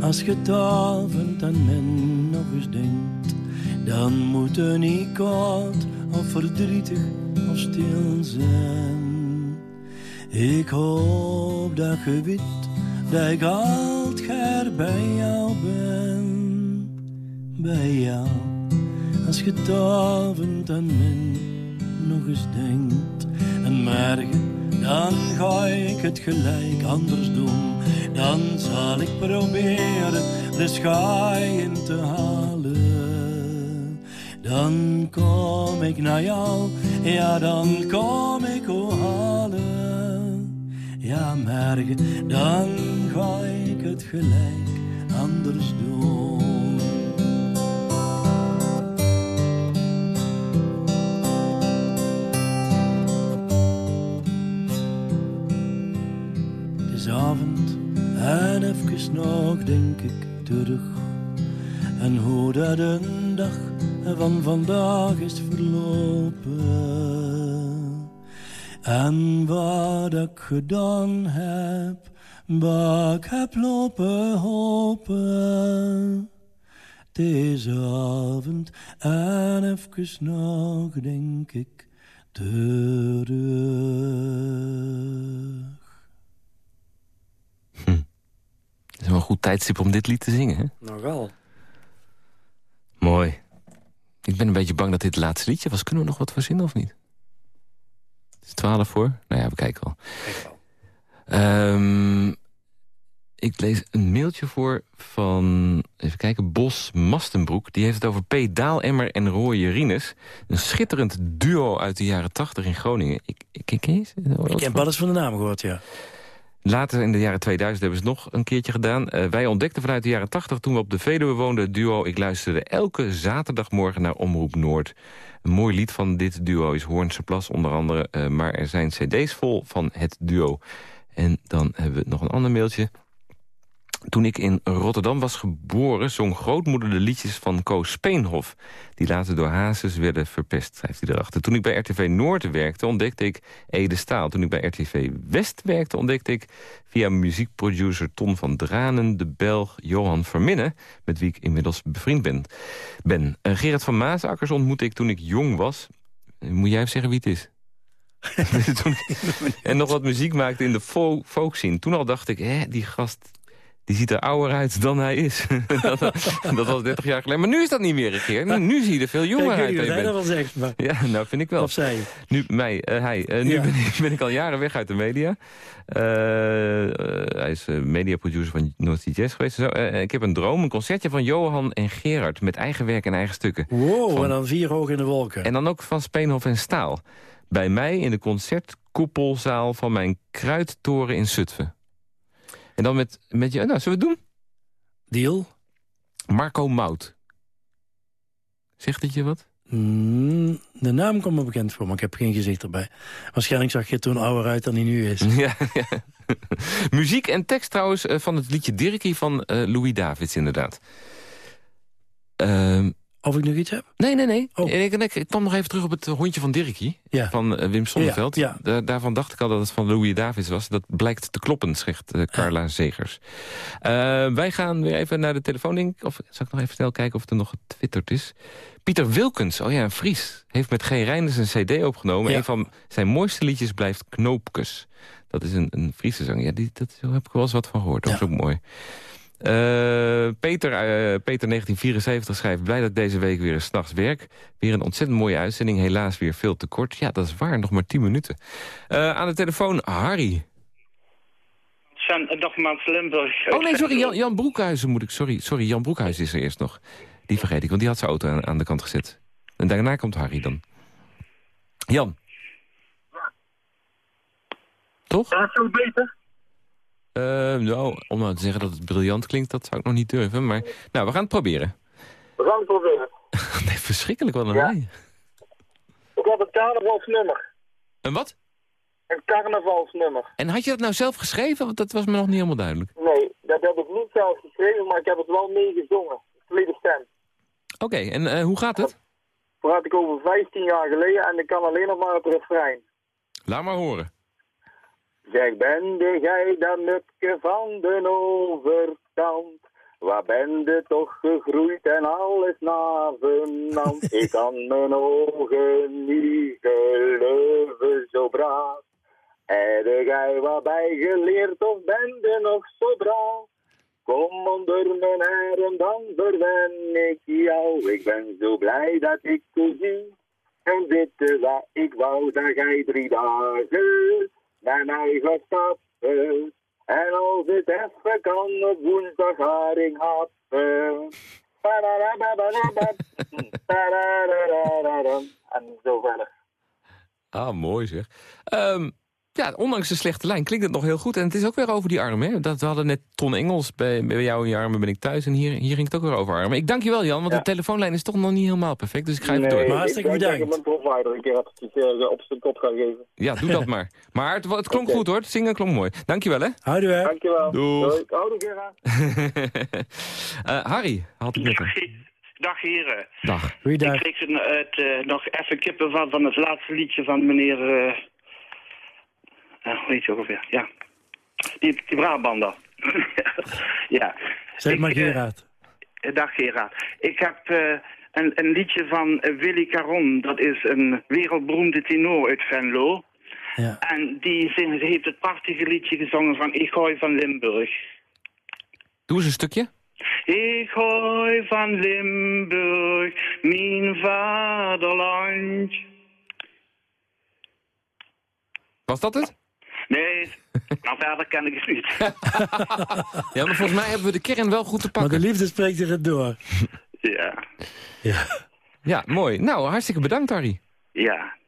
Als je tafelt aan men nog eens denkt, dan moet er niet koud of verdrietig of stil zijn. Ik hoop dat je weet dat ik altijd bij jou ben. Bij jou, als je tafelt aan men nog eens denkt. En morgen, dan ga ik het gelijk anders doen. Dan zal ik proberen de schaaien te halen. Dan kom ik naar jou, ja dan kom ik halen. Ja, morgen, dan ga ik het gelijk anders doen. Even nog denk ik terug. En hoe dat een dag van vandaag is verlopen. En wat ik gedaan heb, wat ik heb lopen hopen. Deze avond en even nog denk ik terug. Het is wel een goed tijdstip om dit lied te zingen, hè? Nogal. Mooi. Ik ben een beetje bang dat dit het laatste liedje was. Kunnen we nog wat verzinnen of niet? Het is twaalf voor. Nou ja, we kijken wel. Um, ik lees een mailtje voor van, even kijken, Bos Mastenbroek. Die heeft het over P. Daalemmer en Roy Jerines. Een schitterend duo uit de jaren tachtig in Groningen. Ik, ik, ik, ik, ik heb alles van de naam gehoord, ja. Later in de jaren 2000 hebben ze het nog een keertje gedaan. Uh, wij ontdekten vanuit de jaren 80 toen we op de Veluwe woonden... het duo Ik luisterde elke zaterdagmorgen naar Omroep Noord. Een mooi lied van dit duo is Hoornse Plas onder andere. Uh, maar er zijn cd's vol van het duo. En dan hebben we nog een ander mailtje. Toen ik in Rotterdam was geboren, zong grootmoeder de liedjes van Koos Speenhof... die later door Hazes werden verpest, schrijft hij erachter. Toen ik bij RTV Noord werkte, ontdekte ik Ede Staal. Toen ik bij RTV West werkte, ontdekte ik via muziekproducer Ton van Dranen... de Belg Johan Verminnen, met wie ik inmiddels bevriend ben. ben. Uh, Gerard van Maasakkers ontmoette ik toen ik jong was. Moet jij even zeggen wie het is? *laughs* en nog wat muziek maakte in de folk scene. Toen al dacht ik, hè, die gast die ziet er ouder uit dan hij is. *laughs* dat, dat was 30 jaar geleden. Maar nu is dat niet meer, Regeer. Nu, nu zie je er veel jonger uit. ik weet dat wel zegt, maar... Ja, nou vind ik wel. Of zij. Nu, mij, eh, hij. Eh, nu Ja. ben, ik, ben ik al jaren weg uit de media. Eh, eh, hij is mediaproducer van North Jazz geweest. en Zo. Eh, ik heb een droom, een concertje van Johan en Gerard... met eigen werk en eigen stukken. Wow, Van- en dan vier hoog in de wolken. En dan ook van Speenhof en Staal. Bij mij in de concertkoepelzaal van mijn kruidtoren in Zutphen. En dan met, met je... Nou, zullen we het doen? Deal. Marco Mout. Zegt het je wat? Mm, de naam komt me bekend voor, maar ik heb geen gezicht erbij. Waarschijnlijk zag je toen ouder uit dan hij nu is. *laughs* Ja, ja. *laughs* Muziek en tekst trouwens eh, van het liedje Dirkie van eh, Louis Davids inderdaad. Ehm, Of ik nog iets heb? nee, nee, nee. Oh. Ik, ik, ik kwam nog even terug op het hondje van Dirkie. Ja. Van eh, Wim Sonneveld. Ja, ja. Da- daarvan dacht ik al dat het van Louis Davids was. Dat blijkt te kloppen, zegt eh, Carla Zegers. Eh, wij gaan weer even naar de telefoon. denk ik. Of zal ik nog even snel kijken of het er nog getwitterd is? Pieter Wilkens, oh ja, een Fries. Heeft met G. Reinders een cd opgenomen. Een van zijn mooiste liedjes blijft Knoopkes. Dat is een, een Friese zang. Ja, die, dat, daar heb ik wel eens wat van gehoord. Dat is ook mooi. Eh, Peter, eh, Peter 1974 schrijft... blij dat deze week weer een s'nachts werk. Weer een ontzettend mooie uitzending. Helaas weer veel te kort. Ja, dat is waar. Nog maar 10 minuten. Eh, aan de telefoon Harry. Zijn nogmaals Limburg. Oh nee, sorry. Jan, Jan Broekhuizen moet ik... Sorry, sorry, Jan Broekhuizen is er eerst nog. Die vergeet ik, want die had zijn auto aan, aan de kant gezet. En daarna komt Harry dan. Jan. Toch? Ja, zo beter. Eh, nou, om nou te zeggen dat het briljant klinkt, dat zou ik nog niet durven. Maar nou, we gaan het proberen. We gaan het proberen. *laughs* nee, verschrikkelijk wat een Ja. rij. Ik heb een carnavalsnummer. Een wat? Een carnavalsnummer. En had je dat nou zelf geschreven? Want dat was me nog niet helemaal duidelijk. Nee, dat heb ik niet zelf geschreven, maar ik heb het wel meegezongen. Tweede stem. Oké, en eh, hoe gaat het? Praat ik over 15 jaar geleden en ik kan alleen nog maar het refrein. Laat maar horen. Zeg, ben de gij dat nutke van de overkant? Waar ben je toch gegroeid en alles navenant? *laughs* Ik kan mijn ogen niet geloven, zo braaf. Heb gij waarbij geleerd of ben je nog zo braaf? Kom onder mijn haren, dan verwen ik jou. Ik ben zo blij dat ik u zie. En zitten waar ik wou dat gij drie dagen bij mij gaat stappen. En als het even kan, op woensdag haring happen. *laughs* Parararararam. En zo verder. Ah, mooi zeg. Ehm, ja, ondanks de slechte lijn klinkt het nog heel goed. En het is ook weer over die armen. Hè? Dat, we hadden net Ton Engels bij, bij jou in je armen ben ik thuis. En hier, hier ging het ook weer over armen. Ik dank je wel, Jan, want de telefoonlijn is toch nog niet helemaal perfect. Dus ik ga even door. ik denk dat ik mijn provider een keer eh, op zijn kop ga geven. Ja, doe dat maar. *laughs* Maar het, het klonk goed hoor. Het zingen klonk mooi. Dankjewel hè. Houdoe hè. Dankjewel. Doeg. Doei. Houdoe, Gerard. *laughs* Eh, Harry, had ik net. Dag heren. Dag. Goeiedag. Ik kreeg het, het, eh, nog even kippen van, van het laatste liedje van meneer... hoe heet je ook alweer? Ja. Die, die Brabander. *laughs* ja. Zeg maar Ik, eh, Gerard. eh, dag Gerard. Ik heb eh, een, een liedje van Willy Caron. Dat is een wereldberoemde tenor uit Venlo. Ja. En die heeft het prachtige liedje gezongen van Ik gooi van Limburg. Doe eens een stukje. Ik gooi van Limburg, mijn vaderland. Was dat het? Nee, nou verder ken ik het niet. *laughs* Ja, maar volgens mij hebben we de kern wel goed te Maar pakken. de liefde spreekt er het door. *laughs* ja, Ja. Ja, mooi. Nou, hartstikke bedankt Harry. ja.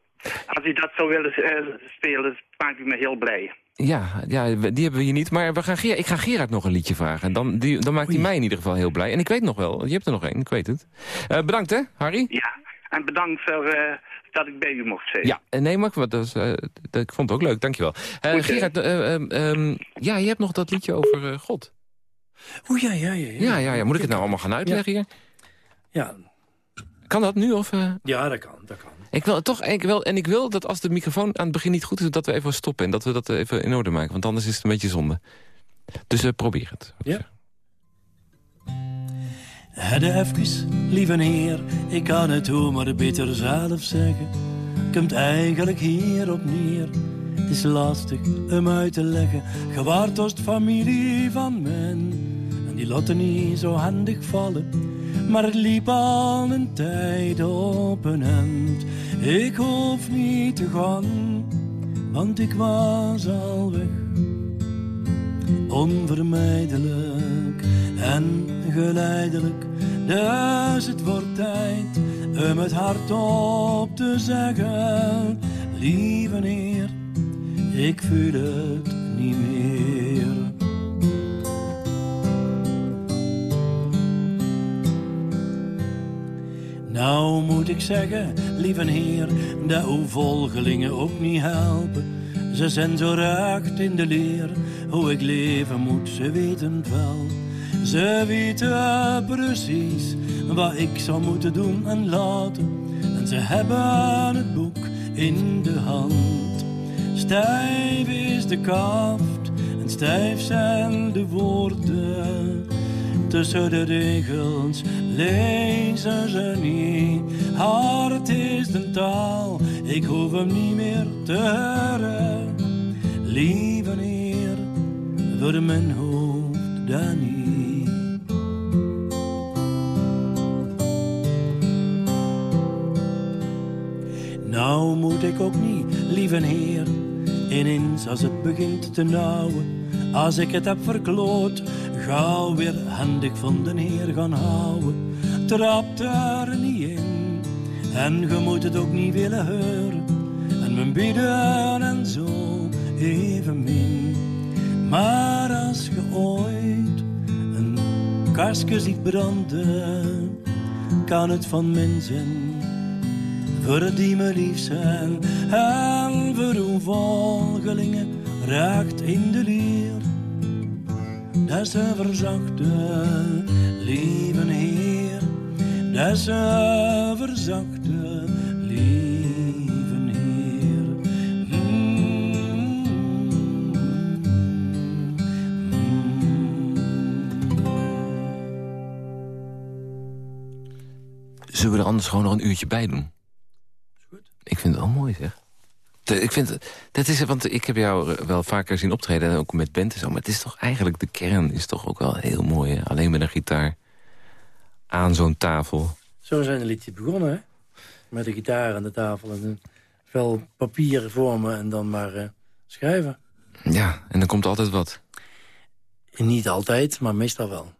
Als u dat zou willen eh, spelen, maakt u me heel blij. Ja, ja, die hebben we hier niet. Maar we gaan ik ga Gerard nog een liedje vragen. En dan, die, dan maakt hij mij in ieder geval heel blij. En ik weet nog wel, je hebt er nog één, ik weet het. Eh, bedankt hè, Harry? Ja, en bedankt voor eh, dat ik bij u mocht zijn. Ja, en nee, maar ik, dat eh, dat, ik vond het ook leuk, dankjewel. Eh hè? Gerard, ehm, ja, je hebt nog dat liedje over eh, God. Oeh, ja, ja, ja, ja. Ja, ja, ja, moet ik het nou allemaal gaan uitleggen hier? Ja, Kan dat nu? Of, eh? ja dat kan, dat kan. Ik wil toch, ik wil, en ik wil dat als de microfoon aan het begin niet goed is, dat we even stoppen en dat we dat even in orde maken. Want anders is het een beetje zonde. Dus eh, probeer het. Ja. Hedde even, lieve heer, ik kan het hoe maar beter zelf zeggen. Komt eigenlijk hierop neer. Het is lastig om uit te leggen. Gewaard familie van men. En die laten niet zo handig vallen. Maar het liep al een tijd op een end. Ik hoef niet te gaan, want ik was al weg. Onvermijdelijk en geleidelijk. Dus het wordt tijd om het hart op te zeggen. Lieve Heer, ik voel het niet meer. Nou moet ik zeggen, lieve Heer, dat uw volgelingen ook niet helpen. Ze zijn zo recht in de leer, hoe ik leven moet, ze weten wel. Ze weten precies wat ik zou moeten doen en laten. En ze hebben het boek in de hand. Stijf is de kaft en stijf zijn de woorden. Tussen de regels lezen ze niet. Hard is de taal, ik hoef hem niet meer te horen. Lieve Heer, voor mijn hoofd dan niet. Nou moet ik ook niet, lieve Heer, ineens als het begint te nauwen. Als ik het heb verkloot, gauw weer handig van de Heer gaan houden. Trap er niet in, en je moet het ook niet willen horen. En mijn bidden en zo evenmin. Maar als je ooit een kastje ziet branden, kan het van mensen voor die me lief zijn en voor uw volgelingen raakt in de leer. Dat ze verzachte, lieve Heer, dat ze verzachte, lieve Heer. Zullen we er anders gewoon nog een uurtje bij doen? Ik vind het wel mooi, zeg. Ik vind, dat is, want ik heb jou eh, wel vaker zien optreden, ook met band en zo. Maar het is toch eigenlijk, de kern is toch ook wel heel mooi. Hè? Alleen met een gitaar aan zo'n tafel. Zo zijn de liedjes begonnen, hè? Met de gitaar aan de tafel en een vel papier vormen en dan maar uh, schrijven. Ja, en dan komt altijd wat. Niet altijd, maar meestal wel.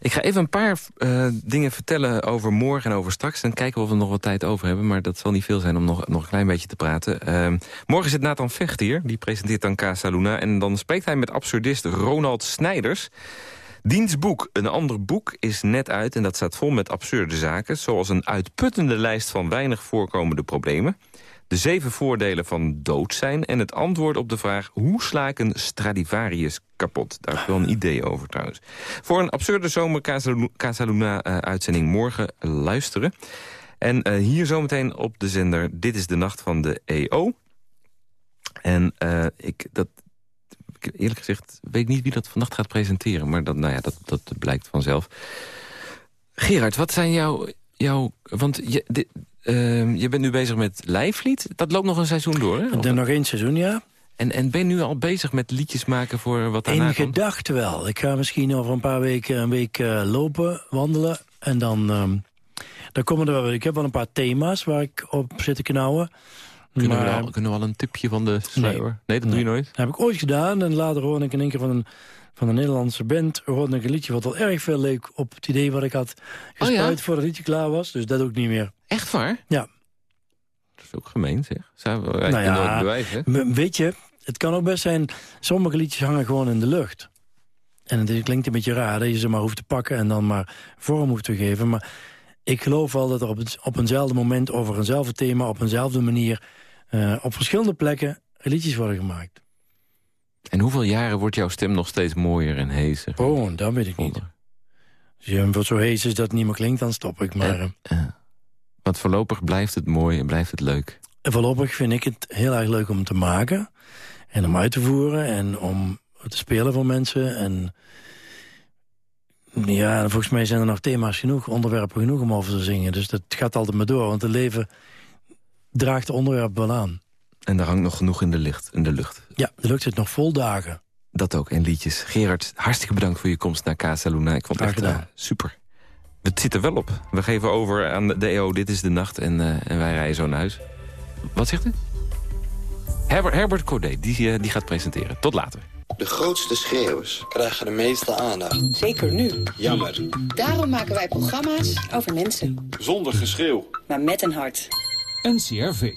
Ik ga even een paar uh, dingen vertellen over morgen en over straks. Dan kijken of we nog wat tijd over hebben. Maar dat zal niet veel zijn om nog, nog een klein beetje te praten. Uh, morgen zit Nathan Vecht hier. Die presenteert dan Casa Luna. En dan spreekt hij met absurdist Ronald Snijders. Diens boek, een ander boek, is net uit en dat staat vol met absurde zaken... zoals een uitputtende lijst van weinig voorkomende problemen... de zeven voordelen van dood zijn... en het antwoord op de vraag hoe sla ik een Stradivarius kapot. Daar heb ik wel een idee over trouwens. Voor een absurde zomer Casaluna-uitzending morgen luisteren. En uh, hier zometeen op de zender Dit is de Nacht van de EO. En uh, ik, dat, eerlijk gezegd weet niet wie dat vannacht gaat presenteren. Maar dat, nou ja, dat, dat blijkt vanzelf. Gerard, wat zijn jouw... jouw want je, dit, uh, je bent nu bezig met Lijflied. Dat loopt nog een seizoen door, hè? Er nog één seizoen, ja. En, en ben je nu al bezig met liedjes maken voor wat daarna In gedachten wel. Ik ga misschien over een paar weken een week uh, lopen, wandelen. En dan, um, dan komen er wel... Ik heb wel een paar thema's waar ik op zit te knauwen. Kunnen, maar, we, al, kunnen we al een tipje van de sluier? Nee, nee dat nee. doe je nooit? Dat heb ik ooit gedaan. En later hoorde ik in één keer van een, van een Nederlandse band... hoorde ik een liedje wat al erg veel leek op het idee wat ik had gespuit... Oh ja? voor het liedje klaar was. Dus dat doe ik niet meer. Echt waar? Ja. Dat is ook gemeen, zeg. Zou we nou ja, bewijzen. Weet je, het kan ook best zijn... sommige liedjes hangen gewoon in de lucht. En het klinkt een beetje raar dat je ze maar hoeft te pakken... en dan maar vorm hoeft te geven. Maar ik geloof wel dat er op, het, op eenzelfde moment... over eenzelfde thema, op eenzelfde manier... Uh, op verschillende plekken liedjes worden gemaakt. En hoeveel jaren wordt jouw stem nog steeds mooier en heeser? Oh, dat weet ik niet. Als je hem zo hees is dat het niet meer klinkt, dan stop ik maar. Uh, uh. Want voorlopig blijft het mooi en blijft het leuk. En voorlopig vind ik het heel erg leuk om te maken. En om uit te voeren en om te spelen voor mensen. En ja, volgens mij zijn er nog thema's genoeg, onderwerpen genoeg om over te zingen. Dus dat gaat altijd maar door, want het leven draagt de onderwerp wel aan. En er hangt nog genoeg in de, licht, in de lucht. Ja, de lucht zit nog vol dagen. Dat ook, en liedjes. Gerard, hartstikke bedankt voor je komst naar Casa Luna. Ik vond het echt uh, super. Het zit er wel op. We geven over aan de EO, dit is de nacht en, uh, en wij rijden zo naar huis. Wat zegt u? Herbert, Herbert Corday, die, uh, die gaat presenteren. Tot later. De grootste schreeuwers krijgen de meeste aandacht. Zeker nu. Jammer. Daarom maken wij programma's over mensen. Zonder geschreeuw. Maar met een hart. NCRV.